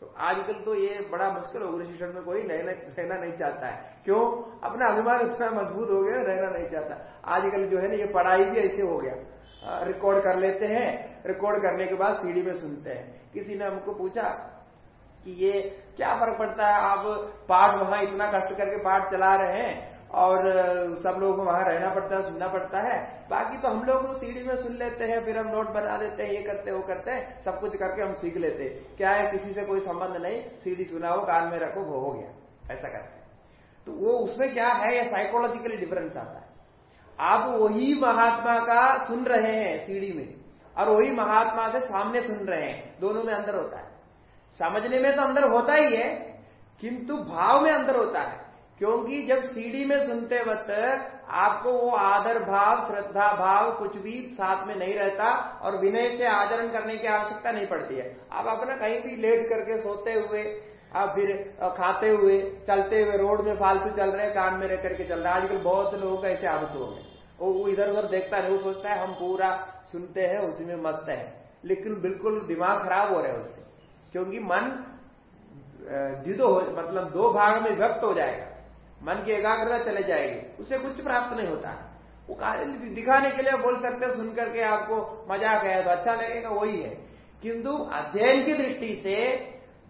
तो आजकल तो ये बड़ा मुश्किल हो, गुरु शिक्षण में कोई रहना नहीं चाहता है। क्यों? अपना अभिमान इतना मज़बूत हो गया, रहना नहीं चाहता। आजकल जो है ना, ये पढ़ाई भी ऐसे हो गया। रिकॉर्ड कर लेते हैं रिकॉर्ड करने के बाद सीडी में सुनते हैं। किसी ने हमको पूछा कि ये क्या फ़र्क पड़ता है? आप पाठ वहाँ इतना कष्ट करके पाठ चला रहे हैं और सब लोगों को वहाँ रहना पड़ता है, सुनना पड़ता है। बाकी तो हम लोग सीढ़ी में सुन लेते हैं, फिर हम नोट बना देते हैं, ये करते वो करते हैं, सब कुछ करके हम सीख लेते हैं। क्या है, किसी से कोई संबंध नहीं, सीढ़ी सुनाओ, कान में रखो, वो हो गया, ऐसा करते हैं। तो वो उसमें क्या है, या साइकोलॉजिकली डिफरेंस आता है। आप वही महात्मा का सुन रहे हैं सीढ़ी में, और वही महात्मा से सामने सुन रहे हैं, दोनों में अंदर होता है। समझने में तो अंदर होता ही है, किंतु भाव में अंदर होता है। क्योंकि जब सीढ़ी में सुनते वक्त आपको वो आदर भाव, श्रद्धा भाव कुछ भी साथ में नहीं रहता और विनय से आचरण करने की आवश्यकता नहीं पड़ती है। आप अपना कहीं भी लेट करके सोते हुए, आप फिर खाते हुए, चलते हुए, रोड में फालतू चल रहे, कान में रह करके चल रहे, आजकल बहुत लोग ऐसे आदत हो गए। वो इधर उधर देखता है, वो सोचता है, हम पूरा सुनते हैं, उसी में मस्त है। लेकिन बिल्कुल दिमाग खराब हो रहा है उससे। क्योंकि मन हो मतलब दो भाग में व्यक्त हो जाएगा। मन की एकाग्रता चले जाएगी। उसे कुछ प्राप्त नहीं होता। वो कार्य दिखाने के लिए बोल सकते सुन करके आपको मज़ाक है तो अच्छा लगेगा, वही है। किंतु अध्ययन की दृष्टि से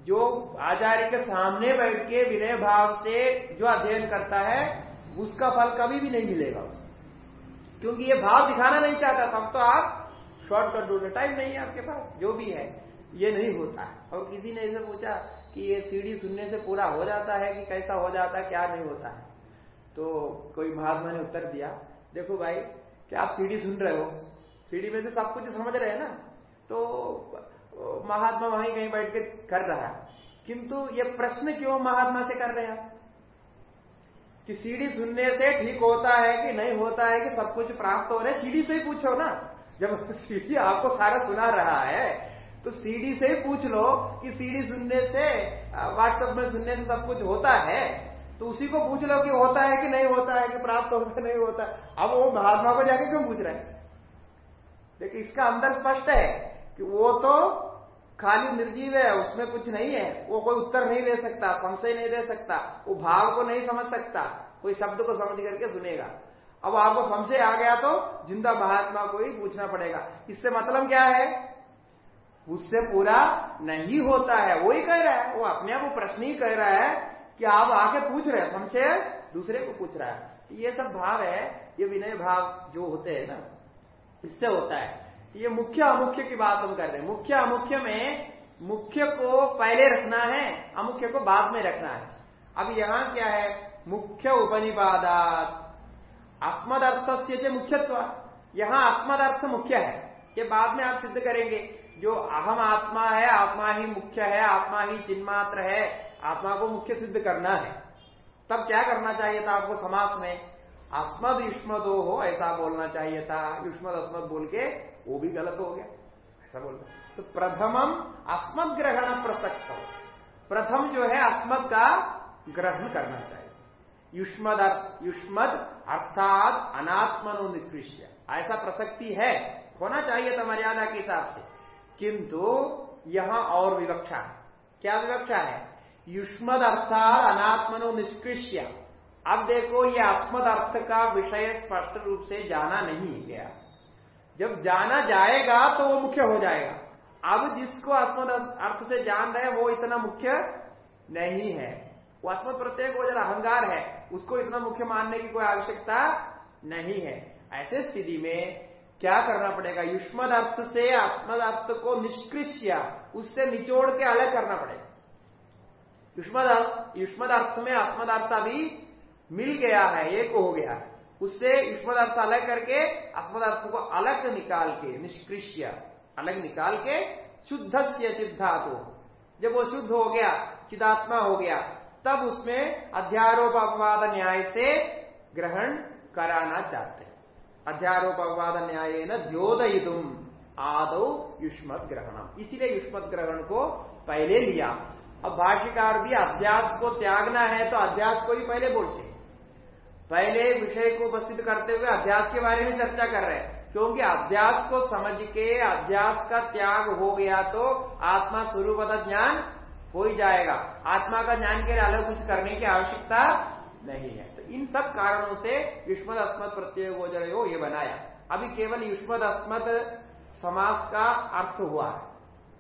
जो आचार्य के सामने बैठ के विनय भाव से जो अध्ययन करता है, उसका फल कभी भी नहीं मिलेगा उसको। क्योंकि ये भाव दिखाना नहीं चाहता। तब तो आप शॉर्टकट ढूंढे टाइम नहीं है आपके पास, जो भी है। ये नहीं होता है। और किसी ने ऐसे पूछा कि ये सीढ़ी सुनने से पूरा हो जाता है कि कैसा हो जाता है, क्या नहीं होता है? तो कोई महात्मा ने उत्तर दिया, देखो भाई, क्या आप सीढ़ी सुन रहे हो? सीढ़ी में से सब कुछ समझ रहे हैं ना? तो महात्मा वहीं कहीं बैठ के कर रहा है। किंतु ये प्रश्न क्यों महात्मा से कर रहे हैं? कि सीढ़ी सुनने से ठीक होता है कि नहीं होता है कि सब कुछ प्राप्त हो रहा सीढ़ी से ही पूछो ना। जब सीढ़ी आपको सारा सुना रहा है तो सीढ़ी से ही पूछ लो कि सीढ़ी सुनने से वास्तव में सुनने से सब कुछ होता है। तो उसी को पूछ लो कि होता है कि नहीं होता है, कि प्राप्त होता है नहीं होता अब वो महात्मा को जाके क्यों पूछ रहे हैं? देखिए, इसका अंदर स्पष्ट है कि वो तो खाली निर्जीव है, उसमें कुछ नहीं है। वो कोई उत्तर नहीं दे सकता, संशय नहीं दे सकता, वो भाव को नहीं समझ सकता, कोई शब्द को समझ करके सुनेगा। अब आपको संशय आ गया तो ज़िंदा महात्मा को ही पूछना पड़ेगा। इससे मतलब क्या है? उससे पूरा नहीं होता है। वो ही कह रहा है, वो अपने आप प्रश्न ही कह रहा है कि आप आके पूछ रहे हैं, हमसे दूसरे को पूछ रहा है। ये सब भाव है, ये विनय भाव जो होते हैं ना, इससे होता है। ये मुख्य अमुख्य की बात हम कर रहे हैं। मुख्य अमुख्य में मुख्य को पहले रखना है, अमुख्य को बाद में रखना है। अब यहाँ क्या है? मुख्य उपनिपादात। अस्मद अर्थ से मुख्यत्व। यहाँ अस्मद अर्थ मुख्य है। ये बाद में आप सिद्ध करेंगे। जो अहम आत्मा है, आत्मा ही मुख्य है, आत्मा ही चिन्मात्र है, आत्मा को मुख्य सिद्ध करना है। तब क्या करना चाहिए था आपको समास में? अस्मद युष्मदो हो, ऐसा बोलना चाहिए था। युष्मद, अस्मद बोल के वो भी गलत हो गया। ऐसा बोल तो प्रथमम अस्मद ग्रहण प्रसक्त हो। प्रथम जो है, अस्मद का ग्रहण करना चाहिए। युष्मद युष्मद अर्थात अनात्मनो निकृष्य। ऐसा प्रसक्ति है। होना चाहिए था मर्यादा के हिसाब से। किंतु यहाँ और विवक्षा है। क्या विवक्षा है? युष्मद अर्थात अनात्मनो निष्कृष्य। अब देखो, ये अस्मद अर्थ का विषय स्पष्ट रूप से जाना नहीं गया। जब जाना जाएगा तो वो मुख्य हो जाएगा। अब जिसको अस्मद अर्थ से जान रहे वो इतना मुख्य नहीं है। वो अस्मद प्रत्येक वो जरा अहंगार है, उसको इतना मुख्य मानने की कोई आवश्यकता नहीं है। ऐसे स्थिति में क्या करना पड़ेगा? युष्मद अर्थ से आत्मद अर्थ को निष्कृष्य उससे निचोड़ के अलग करना पड़ेगा। युष्मद अर्थ युष्मद अर्थ में आत्मद अर्थ अभी मिल गया है, एक हो गया है। उससे युष्मद अर्थ अलग करके अस्मद अर्थ को अलग निकाल के निष्कृष्य अलग निकाल के शुद्ध से सिद्धातु। जब वो शुद्ध हो गया, चिदात्मा हो गया, तब उसमें अध्यारोप अपवाद न्याय से ग्रहण कराना चाहते अध्यारोप अपवाद न्याय न द्योदयितुम। आदो युष्म ग्रहणम इसीलिए युष्म ग्रहण को पहले लिया। अब भाष्यकार भी अध्यास को त्यागना है तो अध्यास को ही पहले बोलते पहले विषय को उपस्थित करते हुए अध्यास के बारे में चर्चा कर रहे हैं। क्योंकि अध्यास को समझ के अध्यास का त्याग हो गया तो आत्मा स्वरूप ज्ञान हो ही जाएगा। आत्मा का ज्ञान के लिए अलग कुछ करने की आवश्यकता नहीं है। इन सब कारणों से युष्मद अस्मत प्रत्यय गोचर हो ये बनाया। अभी केवल युष्मद अस्मद समास का अर्थ हुआ है।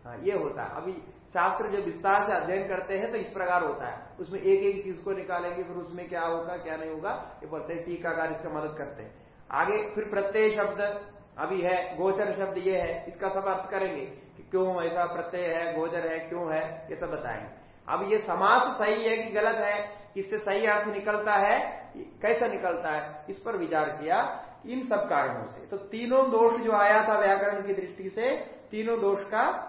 हाँ, ये होता है। अभी शास्त्र जब विस्तार से अध्ययन करते हैं तो इस प्रकार होता है। उसमें एक एक चीज़ को निकालेंगे फिर उसमें क्या होगा क्या नहीं होगा ये बोलते हैं टीकाकार इसका मदद करते हैं। आगे फिर प्रत्यय शब्द अभी है गोचर शब्द ये है इसका सब अर्थ करेंगे कि क्यों ऐसा प्रत्यय है गोचर है क्यों है ये सब बताएँगे। अब ये समास सही है कि गलत है? इससे सही अर्थ निकलता है, कैसा निकलता है, इस पर विचार किया इन सब कारणों से। तो तीनों दोष जो आया था व्याकरण की दृष्टि से, तीनों दोष का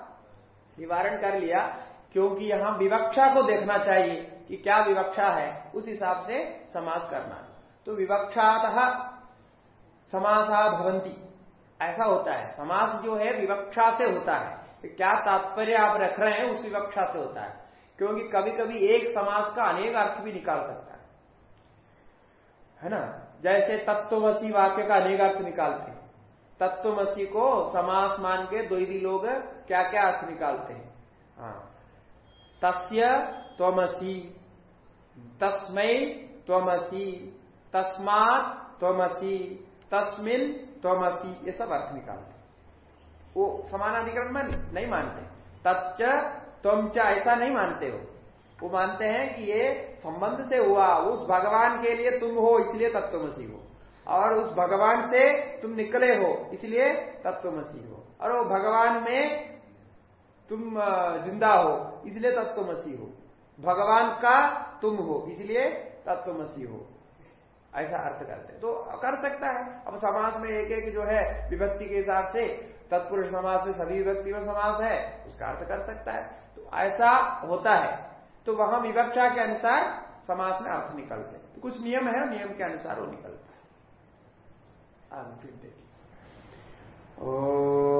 निवारण कर लिया, क्योंकि यहाँ विवक्षा को देखना चाहिए कि क्या विवक्षा है, उस हिसाब से समास करना। तो विवक्षात समासा भवंती। ऐसा होता है। समास जो है, विवक्षा से होता है। क्या तात्पर्य आप रख रहे हैं, उस विवक्षा से होता है। क्योंकि कभी कभी एक समास का अनेक अर्थ भी निकाल सकता है। है ना? जैसे तत्वमसी वाक्य का अनेक अर्थ निकालते हैं। तत्वमसी को समास मान के द्वैदी लोग क्या क्या अर्थ निकालते हैं? हाँ। तस्य त्वमसी। तस्मय त्वमसी। तस्मात त्वमसी। तस्मिन त्वमसी। ये सब अर्थ निकालते वो समानाधिकरण मान नहीं मानते। तच्च त्वच ऐसा नहीं मानते हो? वो मानते हैं कि ये संबंध से हुआ, उस भगवान के लिए तुम हो, इसलिए तत्वमसी हो। और उस भगवान से तुम निकले हो, इसलिए तत्वमसी हो। और वो भगवान में तुम ज़िंदा हो, इसलिए तत्वमसी हो। भगवान का तुम हो, इसलिए तत्वमसी हो। ऐसा अर्थ करते तो कर सकता है। अब समाज में एक एक जो है, विभक्ति के हिसाब से, तत्पुरुष समाज में सभी विभक्ति में समाज है, उसका अर्थ कर सकता है। ऐसा होता है। तो वहाँ विवक्षा के अनुसार समाज में अर्थ निकलते तो कुछ नियम है, नियम के अनुसार वो निकलता है। फिर देखिए। पूर्णमद